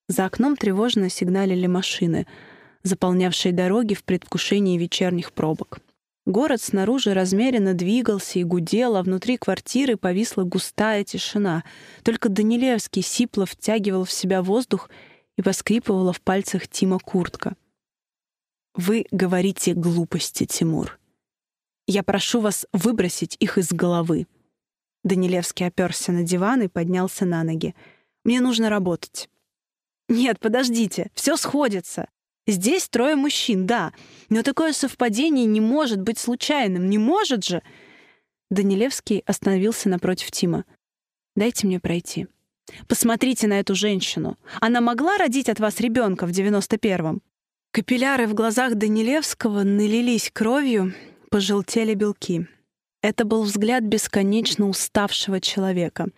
[SPEAKER 1] За окном тревожно сигналили машины — заполнявшие дороги в предвкушении вечерних пробок. Город снаружи размеренно двигался и гудел, а внутри квартиры повисла густая тишина. Только Данилевский сипло втягивал в себя воздух и поскрипывала в пальцах Тима куртка. «Вы говорите глупости, Тимур. Я прошу вас выбросить их из головы». Данилевский оперся на диван и поднялся на ноги. «Мне нужно работать». «Нет, подождите, все сходится. Здесь трое мужчин, да, но такое совпадение не может быть случайным, не может же. Данилевский остановился напротив Тима. Дайте мне пройти. Посмотрите на эту женщину. Она могла родить от вас ребенка в 91-м? Капилляры в глазах Данилевского налились кровью, пожелтели белки. Это был взгляд бесконечно уставшего человека.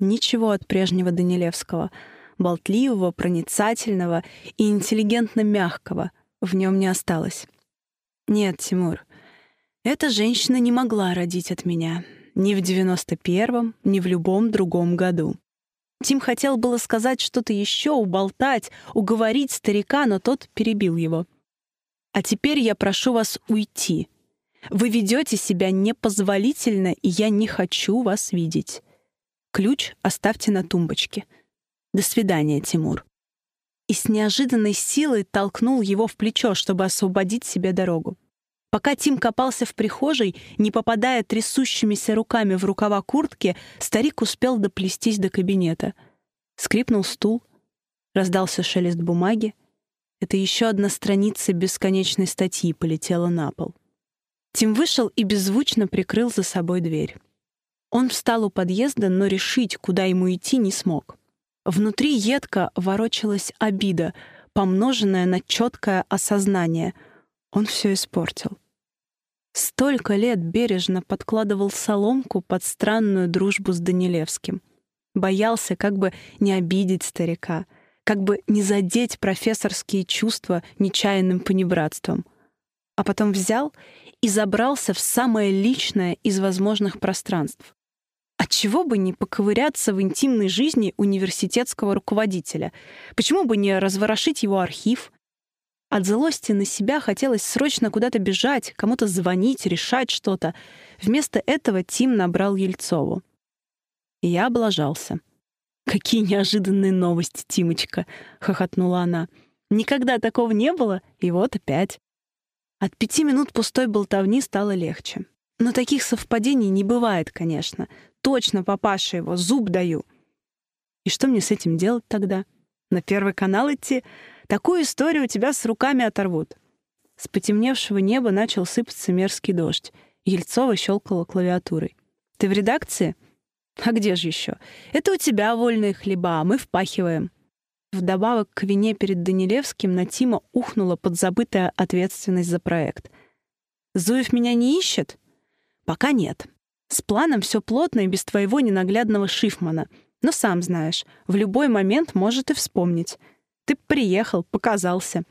[SPEAKER 1] Ничего от прежнего Данилевского — болтливого, проницательного и интеллигентно мягкого в нем не осталось. Нет, Тимур, эта женщина не могла родить от меня ни в 91-м, ни в любом другом году. Тим хотел было сказать что-то еще, уболтать, уговорить старика, но тот перебил его. «А теперь я прошу вас уйти. Вы ведете себя непозволительно, и я не хочу вас видеть. Ключ оставьте на тумбочке. «До свидания, Тимур». И с неожиданной силой толкнул его в плечо, чтобы освободить себе дорогу. Пока Тим копался в прихожей, не попадая трясущимися руками в рукава куртки, старик успел доплестись до кабинета. Скрипнул стул, раздался шелест бумаги. Это еще одна страница бесконечной статьи полетела на пол. Тим вышел и беззвучно прикрыл за собой дверь. Он встал у подъезда, но решить, куда ему идти, не смог. Внутри едко ворочалась обида, помноженная на четкое осознание. Он все испортил. Столько лет бережно подкладывал соломку под странную дружбу с Данилевским. Боялся, как бы не обидеть старика, как бы не задеть профессорские чувства нечаянным понебратством. А потом взял и забрался в самое личное из возможных пространств. А отчего бы не поковыряться в интимной жизни университетского руководителя? Почему бы не разворошить его архив? От злости на себя хотелось срочно куда-то бежать, кому-то звонить, решать что-то. Вместо этого Тим набрал Ельцову. Я облажался. «Какие неожиданные новости, Тимочка!» — хохотнула она. «Никогда такого не было, и вот опять». От пяти минут пустой болтовни стало легче. Но таких совпадений не бывает, конечно точно папаша его, зуб даю. И что мне с этим делать тогда? На Первый канал идти? Такую историю у тебя с руками оторвут. С потемневшего неба начал сыпаться мерзкий дождь. Ельцова щелкала клавиатурой. «Ты в редакции?» «А где же еще? Это у тебя вольные хлеба, а мы впахиваем». Вдобавок к вине перед Данилевским на Тима ухнула подзабытая ответственность за проект. «Зуев меня не ищет?» «Пока нет. С планом все плотно и без твоего ненаглядного шифмана. Но сам знаешь, в любой момент может и вспомнить. Ты приехал, показался.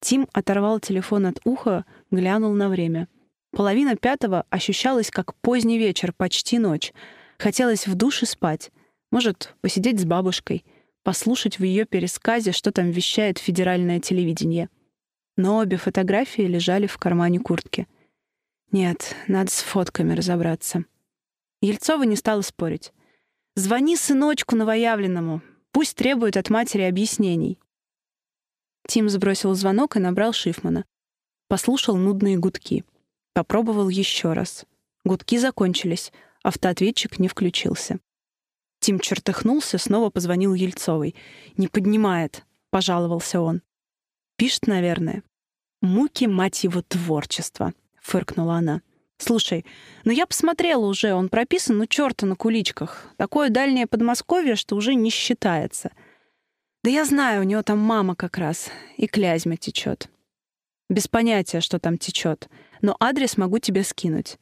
[SPEAKER 1] Тим оторвал телефон от уха, глянул на время. Половина пятого ощущалась как поздний вечер, почти ночь. Хотелось в душе спать. Может, посидеть с бабушкой, послушать в ее пересказе, что там вещает федеральное телевидение. Но обе фотографии лежали в кармане куртки — нет, надо с фотками разобраться. Ельцова не стала спорить. «Звони сыночку новоявленному. Пусть требует от матери объяснений». Тим сбросил звонок и набрал Шифмана. Послушал нудные гудки. Попробовал еще раз. Гудки закончились. Автоответчик не включился. Тим чертыхнулся, снова позвонил Ельцовой. «Не поднимает», — пожаловался он. «Пишет, наверное. Муки, мать его, творчества» фыркнула она. «Слушай, ну я посмотрела уже, он прописан, ну чёрта на куличках. Такое дальнее Подмосковье, что уже не считается. Да я знаю, у него там мама как раз, и клязьма течет. Без понятия, что там течет, но адрес могу тебе скинуть».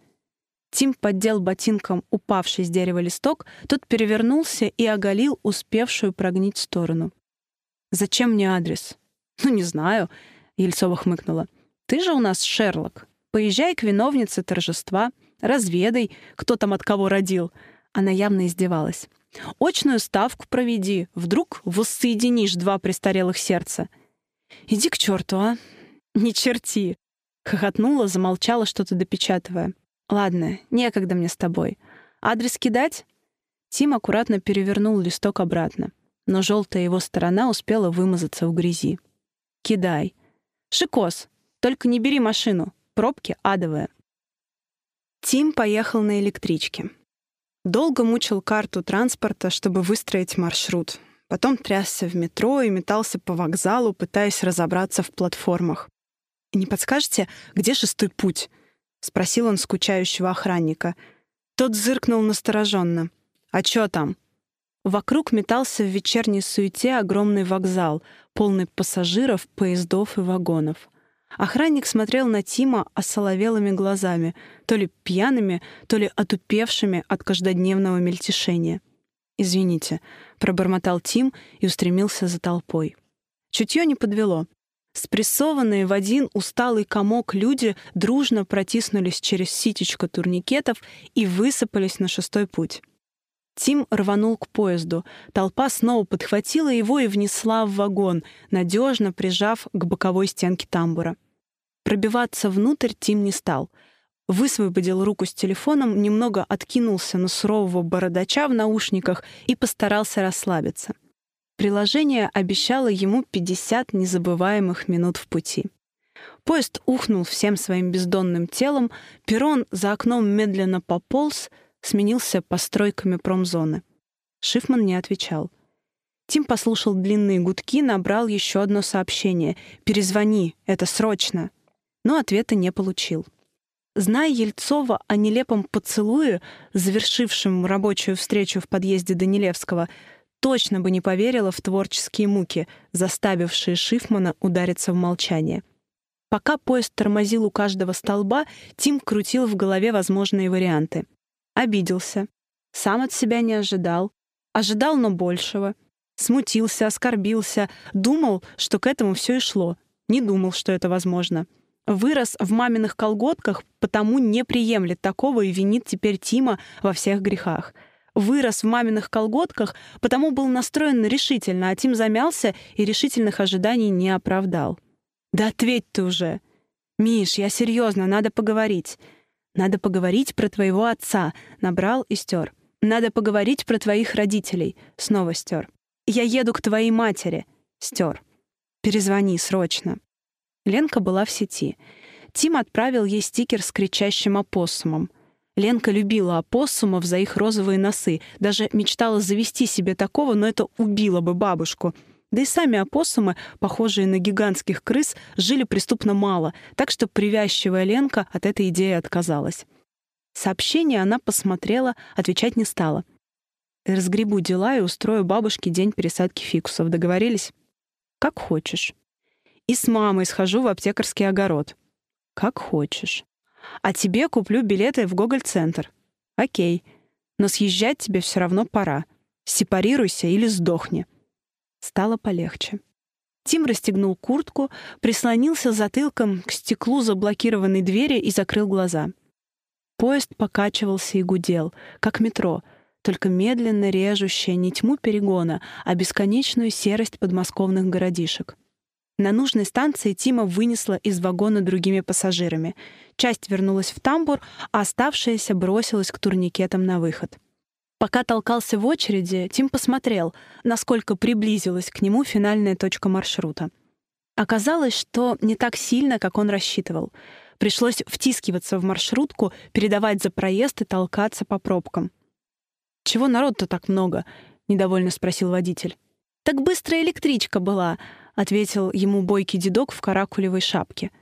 [SPEAKER 1] Тим поддел ботинком упавший с дерева листок, тот перевернулся и оголил успевшую прогнить сторону. «Зачем мне адрес?» «Ну, не знаю», — Ельцова хмыкнула. «Ты же у нас Шерлок. Поезжай к виновнице торжества, разведай, кто там от кого родил. Она явно издевалась. Очную ставку проведи, вдруг воссоединишь два престарелых сердца. Иди к черту, а? Не черти. Хохотнула, замолчала, что-то допечатывая. Ладно, некогда мне с тобой. Адрес кидать? Тим аккуратно перевернул листок обратно, но желтая его сторона успела вымазаться в грязи. Кидай. Шикос, только не бери машину. Пробки адовые. Тим поехал на электричке. Долго мучил карту транспорта, чтобы выстроить маршрут. Потом трясся в метро и метался по вокзалу, пытаясь разобраться в платформах. «Не подскажете, где шестой путь?» — спросил он скучающего охранника. Тот зыркнул настороженно. «А чё там?» Вокруг метался в вечерней суете огромный вокзал, полный пассажиров, поездов и вагонов. Охранник смотрел на Тима осоловелыми глазами, то ли пьяными, то ли отупевшими от каждодневного мельтешения. «Извините», — пробормотал Тим и устремился за толпой. Чутье не подвело. Спрессованные в один усталый комок люди дружно протиснулись через ситечко турникетов и высыпались на шестой путь. Тим рванул к поезду. Толпа снова подхватила его и внесла в вагон, надежно прижав к боковой стенке тамбура. Пробиваться внутрь Тим не стал. Высвободил руку с телефоном, немного откинулся на сурового бородача в наушниках и постарался расслабиться. Приложение обещало ему 50 незабываемых минут в пути. Поезд ухнул всем своим бездонным телом, перрон за окном медленно пополз, сменился постройками промзоны. Шифман не отвечал. Тим послушал длинные гудки, набрал еще одно сообщение. «Перезвони, это срочно!» но ответа не получил. Зная Ельцова о нелепом поцелуе, завершившем рабочую встречу в подъезде Данилевского, точно бы не поверила в творческие муки, заставившие Шифмана удариться в молчание. Пока поезд тормозил у каждого столба, Тим крутил в голове возможные варианты. Обиделся. Сам от себя не ожидал. Ожидал, но большего. Смутился, оскорбился. Думал, что к этому все и шло. Не думал, что это возможно. — Вырос в маминых колготках, потому не приемлет такого и винит теперь Тима во всех грехах. Вырос в маминых колготках, потому был настроен решительно, а Тим замялся и решительных ожиданий не оправдал. «Да ответь ты уже!» «Миш, я серьезно, надо поговорить». «Надо поговорить про твоего отца», — набрал и стер. «Надо поговорить про твоих родителей», — снова стер. «Я еду к твоей матери», — стер. «Перезвони срочно». Ленка была в сети. Тим отправил ей стикер с кричащим опоссумом. Ленка любила опоссумов за их розовые носы, даже мечтала завести себе такого, но это убило бы бабушку. Да и сами опоссумы, похожие на гигантских крыс, жили преступно мало, так что привязчивая Ленка от этой идеи отказалась. Сообщение она посмотрела, отвечать не стала. «Разгребу дела и устрою бабушке день пересадки фикусов. Договорились?» «Как хочешь» и с мамой схожу в аптекарский огород. Как хочешь. А тебе куплю билеты в Гоголь-центр. Окей. Но съезжать тебе все равно пора. Сепарируйся или сдохни. Стало полегче. Тим расстегнул куртку, прислонился затылком к стеклу заблокированной двери и закрыл глаза. Поезд покачивался и гудел, как метро, только медленно режущее не тьму перегона, а бесконечную серость подмосковных городишек. На нужной станции Тима вынесла из вагона другими пассажирами. Часть вернулась в тамбур, а оставшаяся бросилась к турникетам на выход. Пока толкался в очереди, Тим посмотрел, насколько приблизилась к нему финальная точка маршрута. Оказалось, что не так сильно, как он рассчитывал. Пришлось втискиваться в маршрутку, передавать за проезд и толкаться по пробкам. «Чего народ-то так много?» — недовольно спросил водитель. «Так быстрая электричка была», — ответил ему бойкий дедок в каракулевой шапке.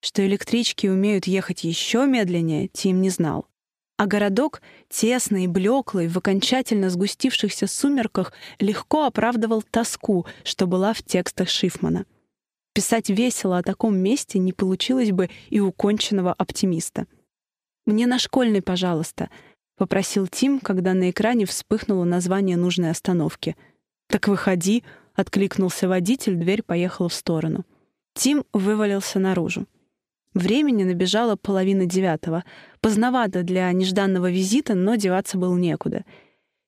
[SPEAKER 1] Что электрички умеют ехать еще медленнее, Тим не знал. А городок, тесный, блеклый, в окончательно сгустившихся сумерках, легко оправдывал тоску, что была в текстах Шифмана. Писать весело о таком месте не получилось бы и у конченного оптимиста. «Мне на школьный, пожалуйста», — попросил Тим, когда на экране вспыхнуло название нужной остановки. «Так выходи», Откликнулся водитель, дверь поехала в сторону. Тим вывалился наружу. Времени набежала половина девятого. Поздновато для нежданного визита, но деваться было некуда.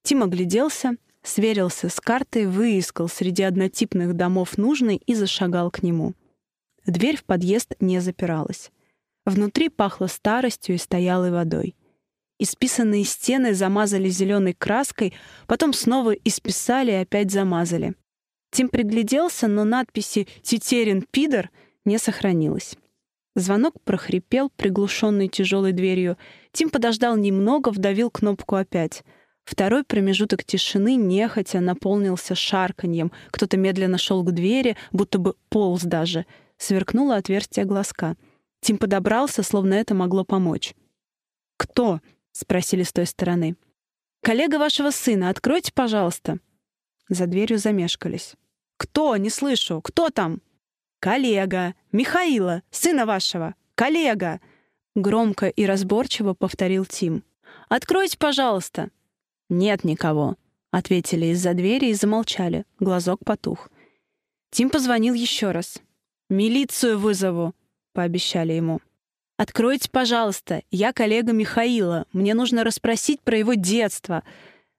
[SPEAKER 1] Тим огляделся, сверился с картой, выискал среди однотипных домов нужный и зашагал к нему. Дверь в подъезд не запиралась. Внутри пахло старостью и стоялой водой. Исписанные стены замазали зеленой краской, потом снова исписали и опять замазали. Тим пригляделся, но надписи «Тетерин пидор» не сохранилось. Звонок прохрипел, приглушенный тяжелой дверью. Тим подождал немного, вдавил кнопку опять. Второй промежуток тишины нехотя наполнился шарканьем. Кто-то медленно шел к двери, будто бы полз даже. Сверкнуло отверстие глазка. Тим подобрался, словно это могло помочь. «Кто?» — спросили с той стороны. «Коллега вашего сына, откройте, пожалуйста». За дверью замешкались. «Кто? Не слышу! Кто там?» «Коллега! Михаила! Сына вашего! Коллега!» Громко и разборчиво повторил Тим. «Откройте, пожалуйста!» «Нет никого», — ответили из-за двери и замолчали. Глазок потух. Тим позвонил еще раз. «Милицию вызову», — пообещали ему. «Откройте, пожалуйста, я коллега Михаила. Мне нужно расспросить про его детство»,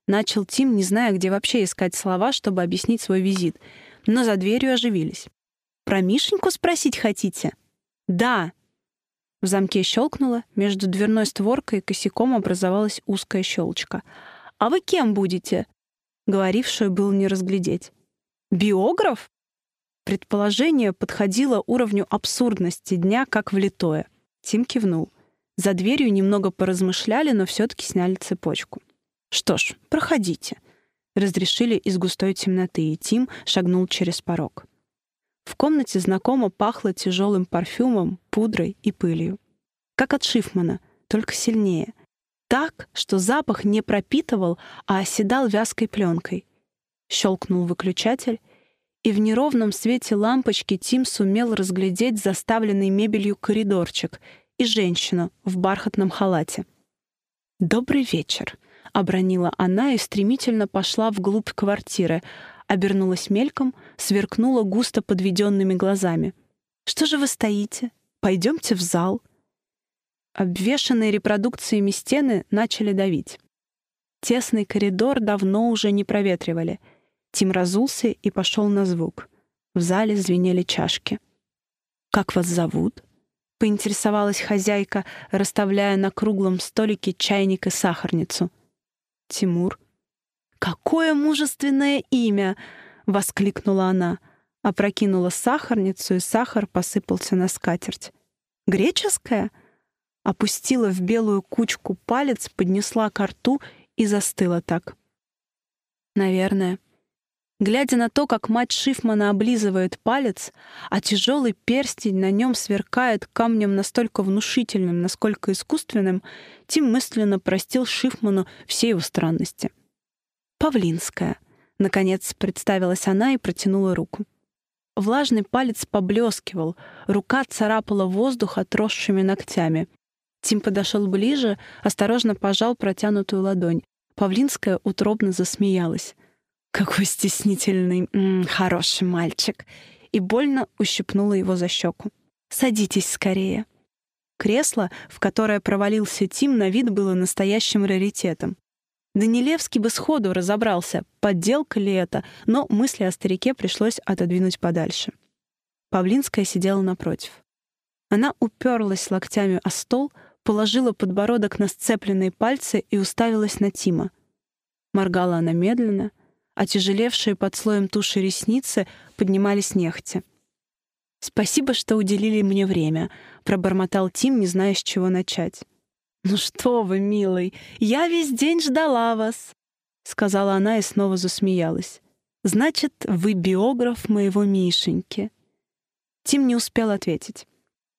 [SPEAKER 1] Начал Тим, не зная, где вообще искать слова, чтобы объяснить свой визит. Но за дверью оживились. «Про Мишеньку спросить хотите?» «Да!» В замке щелкнуло, между дверной створкой и косяком образовалась узкая щелочка. «А вы кем будете?» Говорившую было не разглядеть. «Биограф?» Предположение подходило уровню абсурдности дня, как влитое. Тим кивнул. За дверью немного поразмышляли, но все-таки сняли цепочку. «Что ж, проходите». Разрешили из густой темноты, и Тим шагнул через порог. В комнате знакомо пахло тяжелым парфюмом, пудрой и пылью. Как от Шифмана, только сильнее. Так, что запах не пропитывал, а оседал вязкой пленкой. Щелкнул выключатель, и в неровном свете лампочки Тим сумел разглядеть заставленный мебелью коридорчик и женщину в бархатном халате. «Добрый вечер», — обронила она и стремительно пошла вглубь квартиры, обернулась мельком, сверкнула густо подведенными глазами. «Что же вы стоите? Пойдемте в зал!» Обвешанные репродукциями стены начали давить. Тесный коридор давно уже не проветривали. Тим разулся и пошел на звук. В зале звенели чашки. «Как вас зовут?» — поинтересовалась хозяйка, расставляя на круглом столике чайник и сахарницу — Тимур. «Какое мужественное имя!» — воскликнула она. Опрокинула сахарницу, и сахар посыпался на скатерть. «Греческое?» Опустила в белую кучку палец, поднесла ко рту и застыла так. «Наверное», Глядя на то, как мать Шифмана облизывает палец, а тяжелый перстень на нем сверкает камнем настолько внушительным, насколько искусственным, Тим мысленно простил Шифману все его странности. «Павлинская», — наконец представилась она и протянула руку. Влажный палец поблескивал, рука царапала воздух отросшими ногтями. Тим подошел ближе, осторожно пожал протянутую ладонь. Павлинская утробно засмеялась. Какой стеснительный, м-м, хороший мальчик. И больно ущипнула его за щеку. Садитесь скорее. Кресло, в которое провалился Тим, на вид было настоящим раритетом. Данилевский бы сходу разобрался, подделка ли это, но мысли о старике пришлось отодвинуть подальше. Павлинская сидела напротив. Она уперлась локтями о стол, положила подбородок на сцепленные пальцы и уставилась на Тима. Моргала она медленно, Отяжелевшие под слоем туши ресницы поднимались нехотя. «Спасибо, что уделили мне время», — пробормотал Тим, не зная, с чего начать. «Ну что вы, милый, я весь день ждала вас», — сказала она и снова засмеялась. «Значит, вы биограф моего Мишеньки». Тим не успел ответить.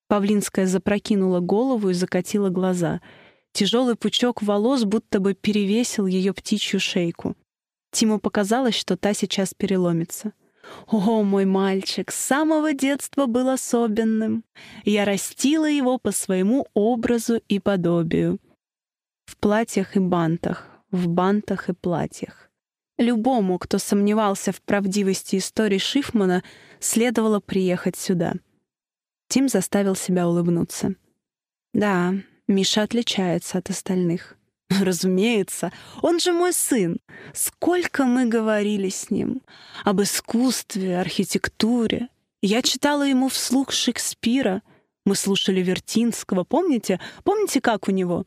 [SPEAKER 1] Павлинская запрокинула голову и закатила глаза. Тяжелый пучок волос будто бы перевесил ее птичью шейку. Тиму показалось, что та сейчас переломится. «О, мой мальчик, с самого детства был особенным. Я растила его по своему образу и подобию. В платьях и бантах, в бантах и платьях. Любому, кто сомневался в правдивости истории Шифмана, следовало приехать сюда. Тим заставил себя улыбнуться. Да, Миша отличается от остальных. *laughs* Разумеется, он же мой сын. Сколько мы говорили с ним об искусстве, архитектуре. Я читала ему вслух Шекспира. Мы слушали Вертинского. Помните? Помните, как у него?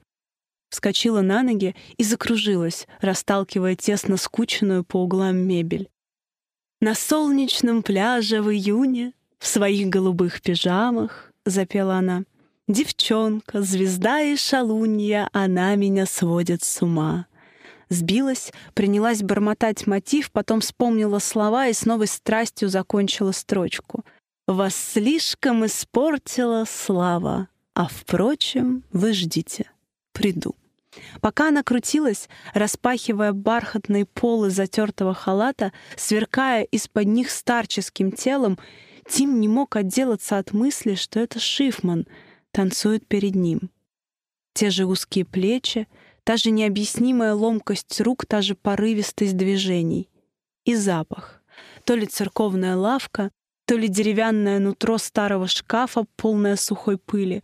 [SPEAKER 1] Вскочила на ноги и закружилась, расталкивая тесно скученную по углам мебель. На солнечном пляже в июне, в своих голубых пижамах, запела она — Девчонка, звезда и шалунья, она меня сводит с ума. Сбилась, принялась бормотать мотив, потом вспомнила слова и с новой страстью закончила строчку. «Вас слишком испортила слава, а, впрочем, вы ждите, приду». Пока она крутилась, распахивая бархатные полы затертого халата, сверкая из-под них старческим телом, Тим не мог отделаться от мысли, что это Шифман — танцует перед ним. Те же узкие плечи, та же необъяснимая ломкость рук, та же порывистость движений. И запах. То ли церковная лавка, то ли деревянное нутро старого шкафа, полное сухой пыли.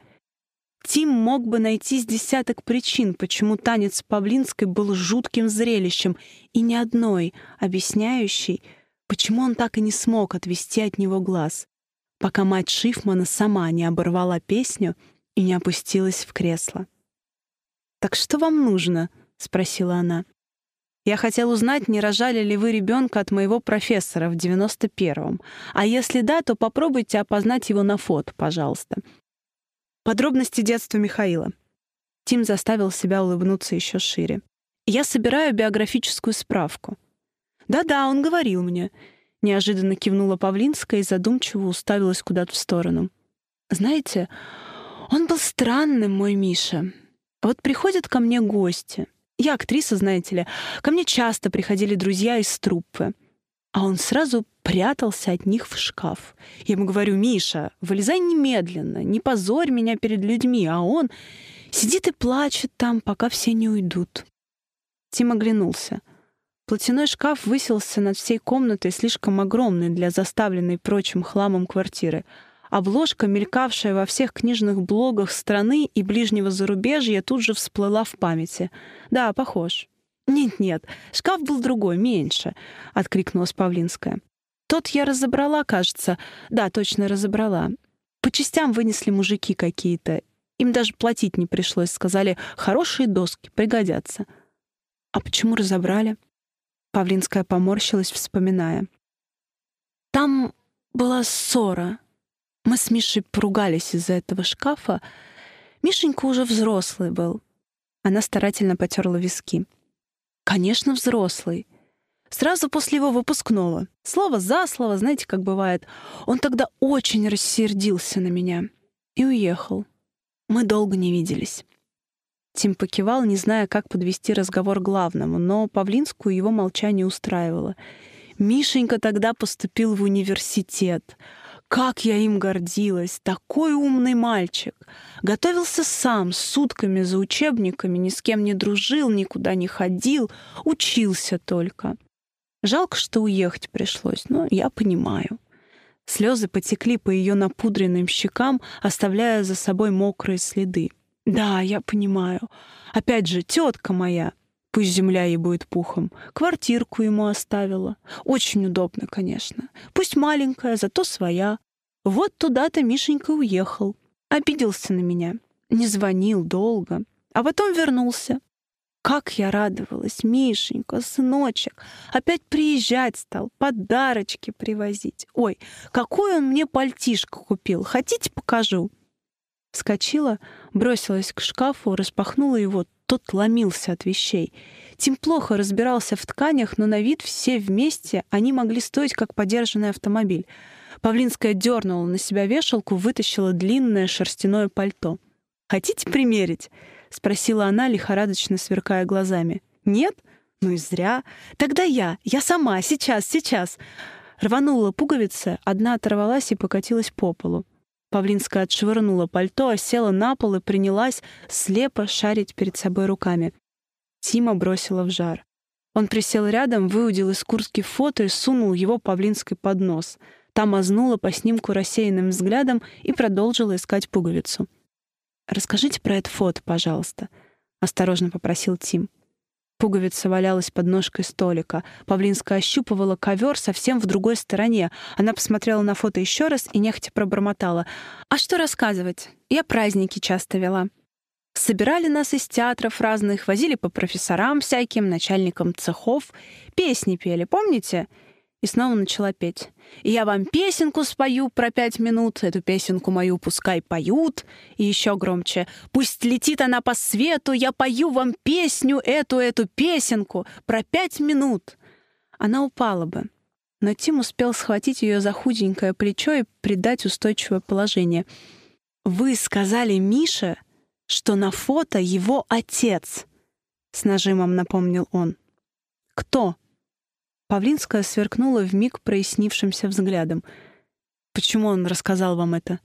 [SPEAKER 1] Тим мог бы найти с десяток причин, почему танец Павлинской был жутким зрелищем, и ни одной, объясняющей, почему он так и не смог отвести от него глаз пока мать Шифмана сама не оборвала песню и не опустилась в кресло. «Так что вам нужно?» — спросила она. «Я хотел узнать, не рожали ли вы ребенка от моего профессора в 91-м. А если да, то попробуйте опознать его на фото, пожалуйста». Подробности детства Михаила. Тим заставил себя улыбнуться еще шире. «Я собираю биографическую справку». «Да-да, он говорил мне. Неожиданно кивнула Павлинская и задумчиво уставилась куда-то в сторону. «Знаете, он был странным, мой Миша. Вот приходят ко мне гости. Я актриса, знаете ли. Ко мне часто приходили друзья из труппы. А он сразу прятался от них в шкаф. Я ему говорю, Миша, вылезай немедленно, не позорь меня перед людьми. А он сидит и плачет там, пока все не уйдут. Тим оглянулся — Платяной шкаф выселся над всей комнатой, слишком огромный для заставленной прочим хламом квартиры. Обложка, мелькавшая во всех книжных блогах страны и ближнего зарубежья, тут же всплыла в памяти. «Да, похож». «Нет-нет, шкаф был другой, меньше», — откликнулась Павлинская. «Тот я разобрала, кажется. Да, точно разобрала. По частям вынесли мужики какие-то. Им даже платить не пришлось. Сказали, хорошие доски, пригодятся». «А почему разобрали?» Павлинская поморщилась, вспоминая. Там была ссора. Мы с Мишей поругались из-за этого шкафа. Мишенька уже взрослый был. Она старательно потерла виски. Конечно, взрослый. Сразу после его выпускного. Слово за слово, знаете, как бывает. Он тогда очень рассердился на меня и уехал. Мы долго не виделись. Тим покивал, не зная, как подвести разговор главному, но Павлинскую его молчание устраивало. Мишенька тогда поступил в университет. Как я им гордилась! Такой умный мальчик! Готовился сам, сутками за учебниками, ни с кем не дружил, никуда не ходил, учился только. Жалко, что уехать пришлось, но я понимаю. Слезы потекли по ее напудренным щекам, оставляя за собой мокрые следы. Да, я понимаю. Опять же, тетка моя, пусть земля ей будет пухом, квартирку ему оставила. Очень удобно, конечно. Пусть маленькая, зато своя. Вот туда-то Мишенька уехал. Обиделся на меня. Не звонил долго. А потом вернулся. Как я радовалась, Мишенька, сыночек. Опять приезжать стал, подарочки привозить. Ой, какой он мне пальтишко купил. Хотите, покажу? Вскочила, бросилась к шкафу, распахнула его, тот ломился от вещей. Тим плохо разбирался в тканях, но на вид все вместе они могли стоить, как подержанный автомобиль. Павлинская дернула на себя вешалку, вытащила длинное шерстяное пальто. «Хотите примерить?» — спросила она, лихорадочно сверкая глазами. «Нет? Ну и зря. Тогда я, я сама, сейчас, сейчас!» Рванула пуговица, одна оторвалась и покатилась по полу. Павлинская отшвырнула пальто, села на пол и принялась слепо шарить перед собой руками. Тима бросила в жар. Он присел рядом, выудил из куртки фото и сунул его Павлинской под нос. Та мазнула по снимку рассеянным взглядом и продолжила искать пуговицу. «Расскажите про это фото, пожалуйста», — осторожно попросил Тим. Пуговица валялась под ножкой столика. Павлинская ощупывала ковер совсем в другой стороне. Она посмотрела на фото еще раз и нехотя пробормотала. «А что рассказывать? Я праздники часто вела». Собирали нас из театров разных, возили по профессорам всяким, начальникам цехов. Песни пели, помните? «Помните?» и снова начала петь. И я вам песенку спою про пять минут, эту песенку мою пускай поют, и еще громче. Пусть летит она по свету, я пою вам песню эту, эту песенку про пять минут. Она упала бы, но Тим успел схватить ее за худенькое плечо и придать устойчивое положение. «Вы сказали Мише, что на фото его отец», — с нажимом напомнил он. «Кто?» Павлинская сверкнула в миг прояснившимся взглядом. «Почему он рассказал вам это?»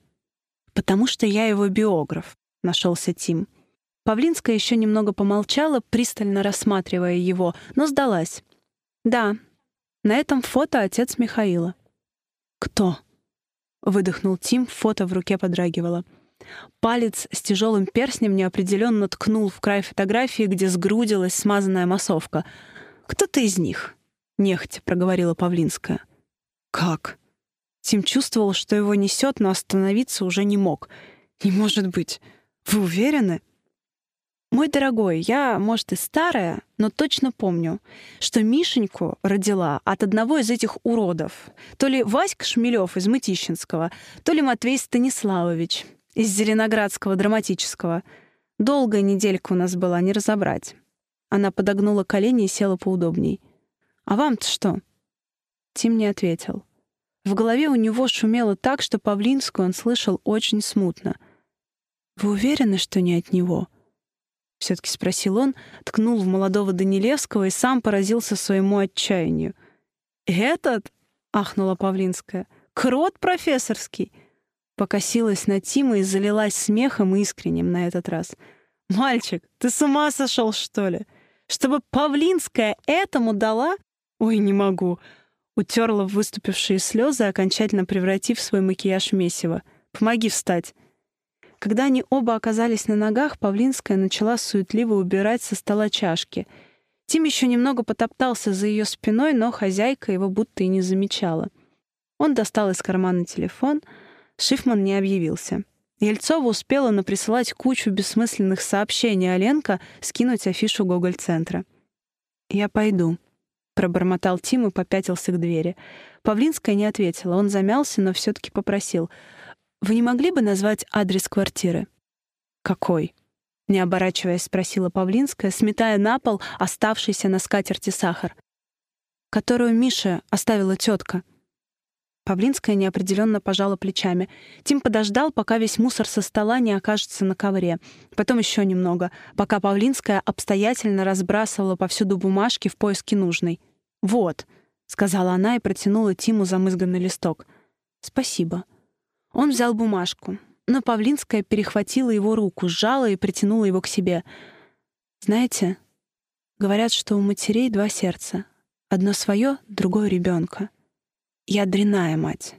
[SPEAKER 1] «Потому что я его биограф», — нашелся Тим. Павлинская еще немного помолчала, пристально рассматривая его, но сдалась. «Да, на этом фото отец Михаила». «Кто?» — выдохнул Тим, фото в руке подрагивало. Палец с тяжелым перстнем неопределенно ткнул в край фотографии, где сгрудилась смазанная массовка. «Кто-то из них», — нехотя проговорила Павлинская. «Как?» Тим чувствовал, что его несет, но остановиться уже не мог. «Не может быть! Вы уверены?» «Мой дорогой, я, может, и старая, но точно помню, что Мишеньку родила от одного из этих уродов. То ли Васька Шмелев из Мытищинского, то ли Матвей Станиславович из Зеленоградского драматического. Долгая неделька у нас была, не разобрать». Она подогнула колени и села поудобней — а вам-то что?» Тим не ответил. В голове у него шумело так, что Павлинскую он слышал очень смутно. «Вы уверены, что не от него?» Все-таки спросил он, ткнул в молодого Данилевского и сам поразился своему отчаянию. «Этот?» — ахнула Павлинская. «Крот профессорский!» Покосилась на Тима и залилась смехом искренним на этот раз. «Мальчик, ты с ума сошел, что ли? Чтобы Павлинская этому дала? Ой, не могу. Утерла выступившие слезы, окончательно превратив свой макияж в месиво. Помоги встать. Когда они оба оказались на ногах, Павлинская начала суетливо убирать со стола чашки. Тим еще немного потоптался за ее спиной, но хозяйка его будто и не замечала. Он достал из кармана телефон. Шифман не объявился. Ельцова успела наприсылать кучу бессмысленных сообщений, а скинуть афишу Гоголь-центра. «Я пойду», пробормотал Тим и попятился к двери. Павлинская не ответила. Он замялся, но все таки попросил: "Вы не могли бы назвать адрес квартиры?" "Какой?" не оборачиваясь спросила Павлинская, сметая на пол оставшийся на скатерти сахар, которую Миша оставила тетка. Павлинская неопределенно пожала плечами. Тим подождал, пока весь мусор со стола не окажется на ковре. Потом еще немного, пока Павлинская обстоятельно разбрасывала повсюду бумажки в поиске нужной. «Вот», — сказала она и протянула Тиму замызганный листок. «Спасибо». Он взял бумажку, но Павлинская перехватила его руку, сжала и притянула его к себе. «Знаете, говорят, что у матерей два сердца. Одно свое, другое ребенка. «Я дряная мать,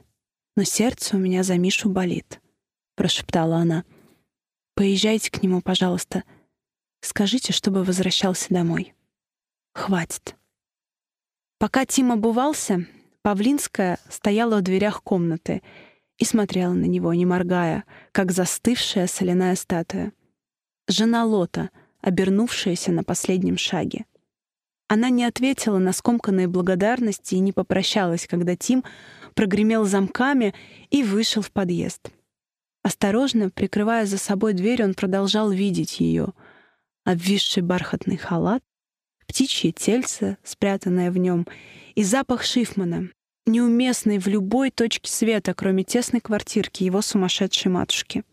[SPEAKER 1] но сердце у меня за Мишу болит», — прошептала она. «Поезжайте к нему, пожалуйста. Скажите, чтобы возвращался домой. Хватит». Пока Тим обувался, Павлинская стояла у дверях комнаты и смотрела на него, не моргая, как застывшая соляная статуя. Жена Лота, обернувшаяся на последнем шаге. Она не ответила на скомканные благодарности и не попрощалась, когда Тим прогремел замками и вышел в подъезд. Осторожно, прикрывая за собой дверь, он продолжал видеть ее. Обвисший бархатный халат, птичье тельце, спрятанное в нем, и запах Шифмана, неуместный в любой точке света, кроме тесной квартирки его сумасшедшей матушки.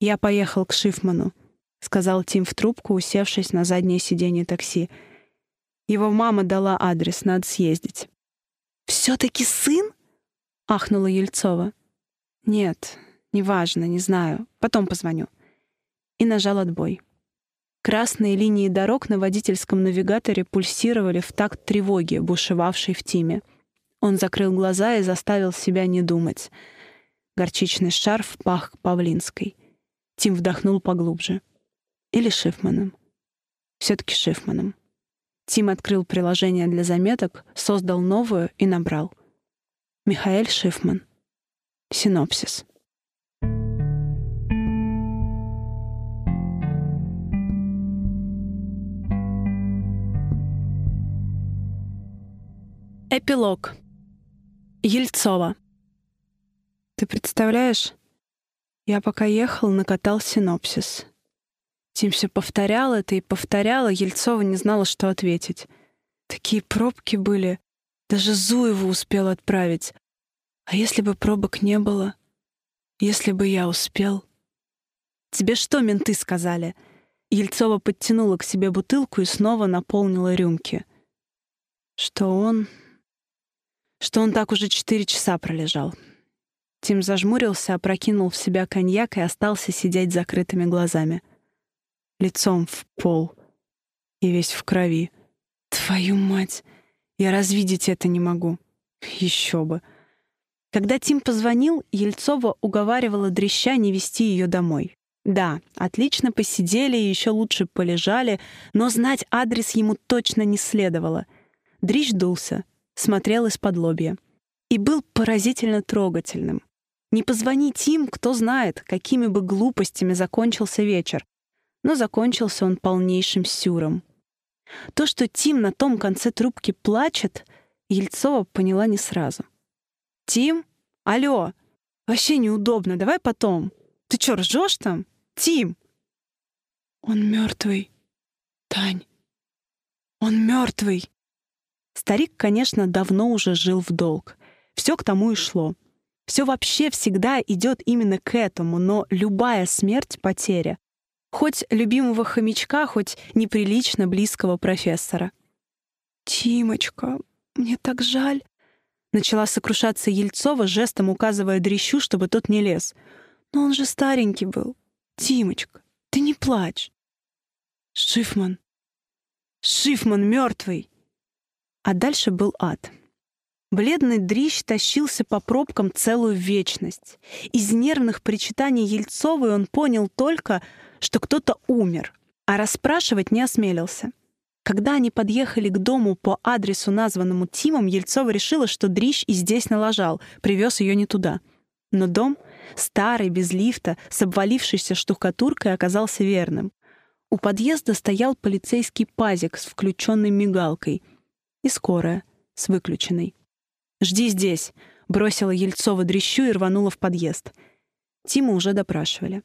[SPEAKER 1] «Я поехал к Шифману», — сказал Тим в трубку, усевшись на заднее сиденье такси — его мама дала адрес, надо съездить. «Все-таки сын?» — ахнула Ельцова. «Нет, неважно, не знаю. Потом позвоню». И нажал отбой. Красные линии дорог на водительском навигаторе пульсировали в такт тревоги, бушевавшей в Тиме. Он закрыл глаза и заставил себя не думать. Горчичный шарф пах Павлинской. Тим вдохнул поглубже. Или Шифманом. Все-таки Шифманом. Тим открыл приложение для заметок, создал новую и набрал. Михаэль Шифман. Синопсис. Эпилог. Ельцова. Ты представляешь, я пока ехал, накатал синопсис. Тим все повторял это и повторяла, Ельцова не знала, что ответить. Такие пробки были. Даже Зуеву успел отправить. А если бы пробок не было? Если бы я успел? «Тебе что менты сказали?» Ельцова подтянула к себе бутылку и снова наполнила рюмки. Что он... Что он так уже четыре часа пролежал. Тим зажмурился, опрокинул в себя коньяк и остался сидеть с закрытыми глазами лицом в пол и весь в крови. Твою мать! Я развидеть это не могу. Еще бы. Когда Тим позвонил, Ельцова уговаривала Дрища не вести ее домой. Да, отлично посидели, и еще лучше полежали, но знать адрес ему точно не следовало. Дрищ дулся, смотрел из-под лобья. И был поразительно трогательным. Не позвони Тим, кто знает, какими бы глупостями закончился вечер но закончился он полнейшим сюром. То, что Тим на том конце трубки плачет, Ельцова поняла не сразу. «Тим? Алло! Вообще неудобно, давай потом. Ты чё, ржёшь там? Тим!» «Он мёртвый, Тань. Он мёртвый. Старик, конечно, давно уже жил в долг. Всё к тому и шло. Все вообще всегда идёт именно к этому, но любая смерть — потеря, Хоть любимого хомячка, хоть неприлично близкого профессора. «Тимочка, мне так жаль!» Начала сокрушаться Ельцова, жестом указывая Дрищу, чтобы тот не лез. «Но он же старенький был. Тимочка, ты не плачь!» «Шифман! Шифман мертвый!» А дальше был ад. Бледный дрищ тащился по пробкам целую вечность. Из нервных причитаний Ельцовой он понял только, что кто-то умер, а расспрашивать не осмелился. Когда они подъехали к дому по адресу, названному Тимом, Ельцова решила, что Дрищ и здесь налажал, привез ее не туда. Но дом, старый, без лифта, с обвалившейся штукатуркой, оказался верным. У подъезда стоял полицейский пазик с включенной мигалкой и скорая с выключенной. «Жди здесь», — бросила Ельцова Дрищу и рванула в подъезд. Тима уже допрашивали.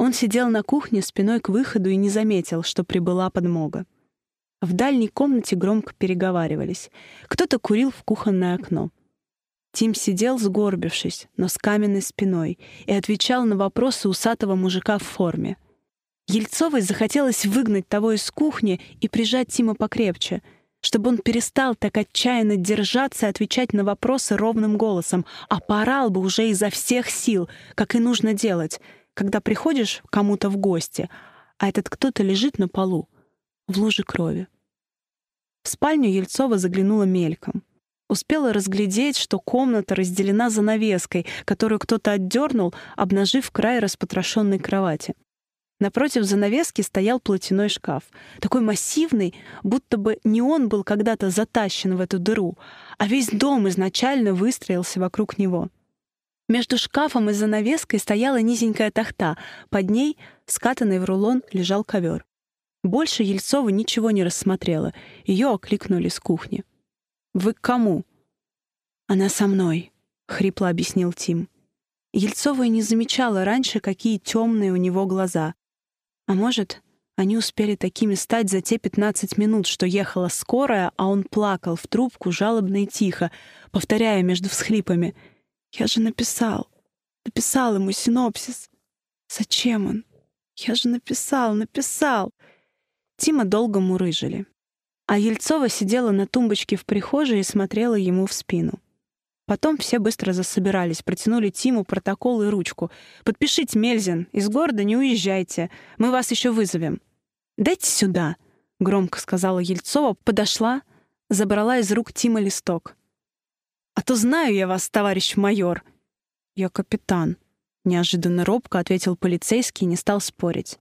[SPEAKER 1] Он сидел на кухне спиной к выходу и не заметил, что прибыла подмога. В дальней комнате громко переговаривались. Кто-то курил в кухонное окно. Тим сидел, сгорбившись, но с каменной спиной, и отвечал на вопросы усатого мужика в форме. Ельцовой захотелось выгнать того из кухни и прижать Тима покрепче, чтобы он перестал так отчаянно держаться и отвечать на вопросы ровным голосом, а порал бы уже изо всех сил, как и нужно делать — когда приходишь кому-то в гости, а этот кто-то лежит на полу, в луже крови. В спальню Ельцова заглянула мельком. Успела разглядеть, что комната разделена занавеской, которую кто-то отдернул, обнажив край распотрошенной кровати. Напротив занавески стоял платяной шкаф, такой массивный, будто бы не он был когда-то затащен в эту дыру, а весь дом изначально выстроился вокруг него — между шкафом и занавеской стояла низенькая тахта, под ней, скатанный в рулон, лежал ковер. Больше Ельцова ничего не рассмотрела. Ее окликнули с кухни. «Вы к кому?» «Она со мной», — хрипло объяснил Тим. Ельцова и не замечала раньше, какие темные у него глаза. А может, они успели такими стать за те 15 минут, что ехала скорая, а он плакал в трубку жалобно и тихо, повторяя между всхлипами — я же написал. Написал ему синопсис. Зачем он? Я же написал, написал. Тима долго мурыжили. А Ельцова сидела на тумбочке в прихожей и смотрела ему в спину. Потом все быстро засобирались, протянули Тиму протокол и ручку. «Подпишите, Мельзин, из города не уезжайте, мы вас еще вызовем». «Дайте сюда», — громко сказала Ельцова, подошла, забрала из рук Тима листок. А то знаю я вас, товарищ майор!» «Я капитан», — неожиданно робко ответил полицейский и не стал спорить.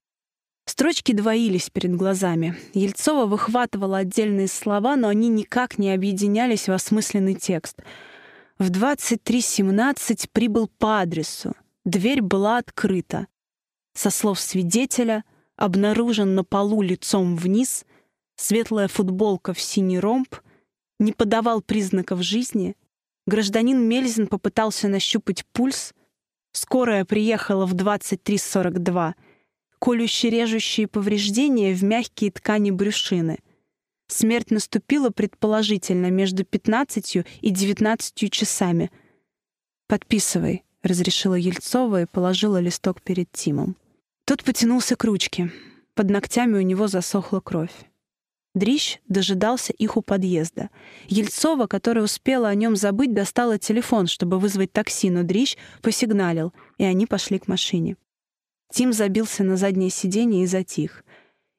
[SPEAKER 1] Строчки двоились перед глазами. Ельцова выхватывала отдельные слова, но они никак не объединялись в осмысленный текст. В 23.17 прибыл по адресу. Дверь была открыта. Со слов свидетеля обнаружен на полу лицом вниз, светлая футболка в синий ромб, не подавал признаков жизни, Гражданин Мельзин попытался нащупать пульс. Скорая приехала в 23.42. Колюще-режущие повреждения в мягкие ткани брюшины. Смерть наступила предположительно между 15 и 19 часами. «Подписывай», — разрешила Ельцова и положила листок перед Тимом. Тот потянулся к ручке. Под ногтями у него засохла кровь. Дрищ дожидался их у подъезда. Ельцова, которая успела о нем забыть, достала телефон, чтобы вызвать такси, но Дрищ посигналил, и они пошли к машине. Тим забился на заднее сиденье и затих.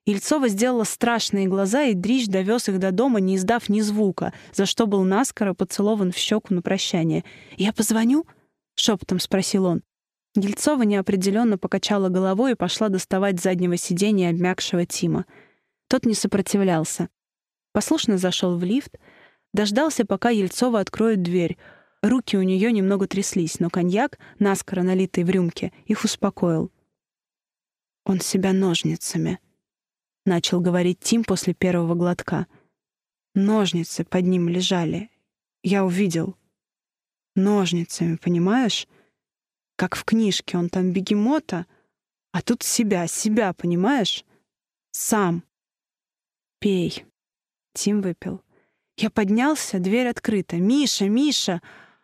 [SPEAKER 1] Ельцова сделала страшные глаза, и Дрищ довез их до дома, не издав ни звука, за что был наскоро поцелован в щеку на прощание. «Я позвоню?» — шепотом спросил он. Ельцова неопределенно покачала головой и пошла доставать с заднего сиденья обмякшего Тима. Тот не сопротивлялся. Послушно зашел в лифт, дождался, пока Ельцова откроет дверь. Руки у нее немного тряслись, но коньяк, наскоро налитый в рюмке, их успокоил. «Он себя ножницами», — начал говорить Тим после первого глотка. «Ножницы под ним лежали. Я увидел. Ножницами, понимаешь? Как в книжке, он там бегемота, а тут себя, себя, понимаешь? Сам. «Пей». Тим выпил. Я поднялся, дверь открыта. «Миша, Миша!»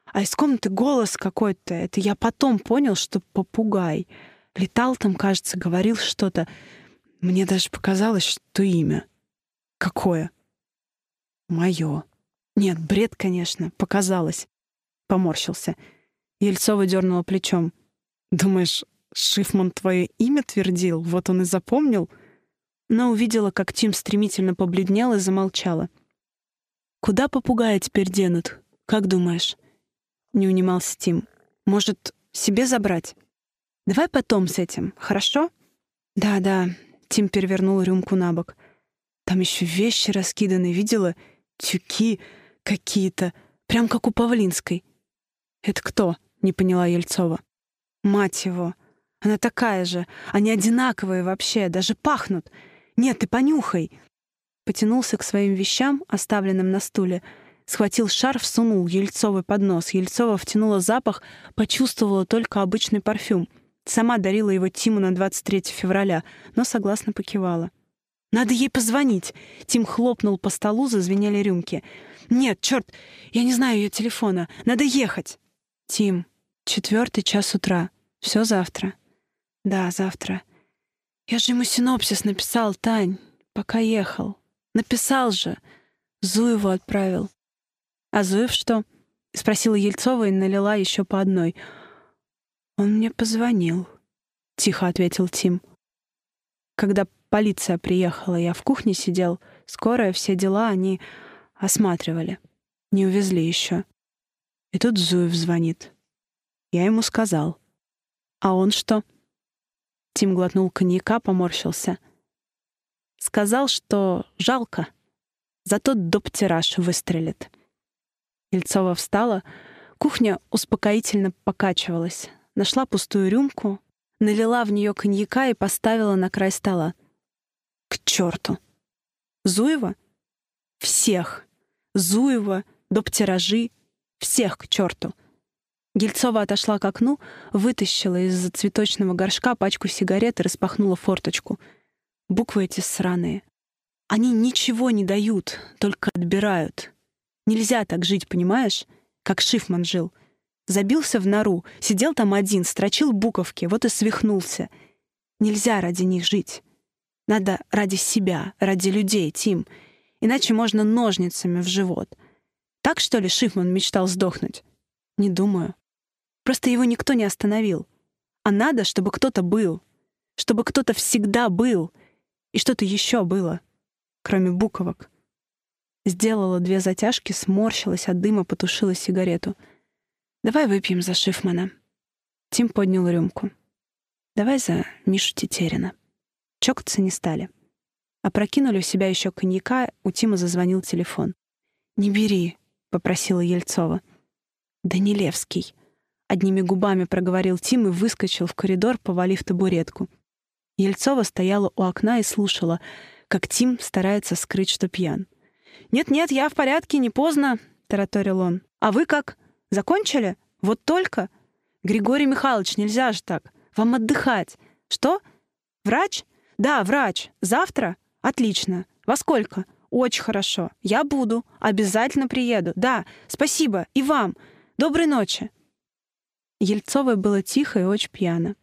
[SPEAKER 1] А из комнаты голос какой-то. Это я потом понял, что попугай. Летал там, кажется, говорил что-то. Мне даже показалось, что имя. Какое? Мое. Нет, бред, конечно, показалось. Поморщился. Ельцова дернула плечом. Думаешь, Шифман твое имя твердил? Вот он и запомнил — но увидела, как Тим стремительно побледнел и замолчала. «Куда попугая теперь денут? Как думаешь?» — не унимался Тим. «Может, себе забрать? Давай потом с этим, хорошо?» «Да-да», — Тим перевернул рюмку на бок. «Там еще вещи раскиданы, видела? Тюки какие-то, прям как у Павлинской». «Это кто?» — не поняла Ельцова. «Мать его! Она такая же! Они одинаковые вообще, даже пахнут!» «Нет, ты понюхай!» Потянулся к своим вещам, оставленным на стуле, схватил шарф, сунул ельцовый под нос. Ельцова втянула запах, почувствовала только обычный парфюм. Сама дарила его Тиму на 23 февраля, но согласно покивала. «Надо ей позвонить!» Тим хлопнул по столу, зазвенели рюмки. «Нет, черт, я не знаю ее телефона. Надо ехать!» «Тим, четвертый час утра. Все завтра». «Да, завтра. Я же ему синопсис написал, Тань, пока ехал. Написал же. Зуеву отправил. А Зуев что? Спросила Ельцова и налила еще по одной. Он мне позвонил, тихо ответил Тим. Когда полиция приехала, я в кухне сидел. Скорая, все дела они осматривали. Не увезли еще. И тут Зуев звонит. Я ему сказал. А он что? — Тим глотнул коньяка, поморщился. Сказал, что жалко. Зато доптираж выстрелит. Ельцова встала. Кухня успокоительно покачивалась. Нашла пустую рюмку, налила в нее коньяка и поставила на край стола. К черту! Зуева? Всех! Зуева, доптиражи, всех к черту! Гельцова отошла к окну, вытащила из цветочного горшка пачку сигарет и распахнула форточку. Буквы эти сраные. Они ничего не дают, только отбирают. Нельзя так жить, понимаешь? Как Шифман жил. Забился в нору, сидел там один, строчил буковки, вот и свихнулся. Нельзя ради них жить. Надо ради себя, ради людей, Тим. Иначе можно ножницами в живот. Так, что ли, Шифман мечтал сдохнуть? Не думаю. Просто его никто не остановил. А надо, чтобы кто-то был. Чтобы кто-то всегда был. И что-то еще было, кроме буковок. Сделала две затяжки, сморщилась от дыма, потушила сигарету. «Давай выпьем за Шифмана». Тим поднял рюмку. «Давай за Мишу Тетерина». Чокаться не стали. Опрокинули у себя еще коньяка, у Тима зазвонил телефон. «Не бери», — попросила Ельцова. «Данилевский», — одними губами проговорил Тим и выскочил в коридор, повалив табуретку. Ельцова стояла у окна и слушала, как Тим старается скрыть, что пьян. «Нет-нет, я в порядке, не поздно», — тараторил он. «А вы как? Закончили? Вот только? Григорий Михайлович, нельзя же так. Вам отдыхать. Что? Врач? Да, врач. Завтра? Отлично. Во сколько? Очень хорошо. Я буду. Обязательно приеду. Да, спасибо. И вам. Доброй ночи». Ельцовой было тихо и очень пьяно.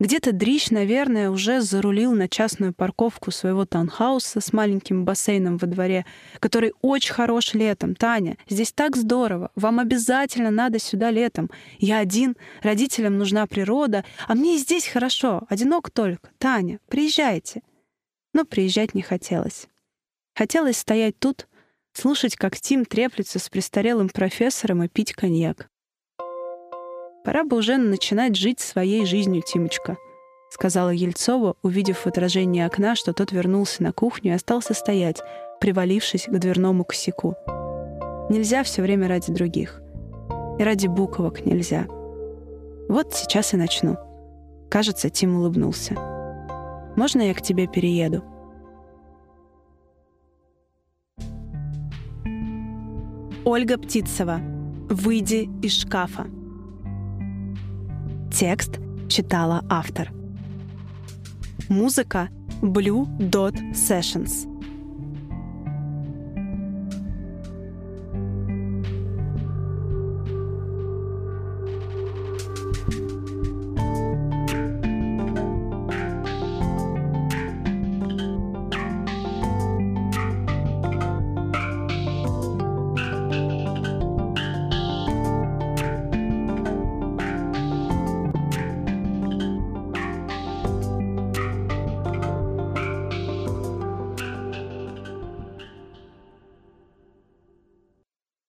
[SPEAKER 1] Где-то Дрищ, наверное, уже зарулил на частную парковку своего таунхауса с маленьким бассейном во дворе, который очень хорош летом. «Таня, здесь так здорово! Вам обязательно надо сюда летом! Я один, родителям нужна природа, а мне и здесь хорошо, одинок только! Таня, приезжайте!» Но приезжать не хотелось. Хотелось стоять тут, слушать, как Тим треплется с престарелым профессором и пить коньяк. Пора бы уже начинать жить своей жизнью, Тимочка, — сказала Ельцова, увидев в отражении окна, что тот вернулся на кухню и остался стоять, привалившись к дверному косяку. Нельзя все время ради других. И ради буковок нельзя. Вот сейчас и начну. Кажется, Тим улыбнулся. «Можно я к тебе перееду?» Ольга Птицева. «Выйди из шкафа». Текст читала автор. Музыка Blue Dot Sessions.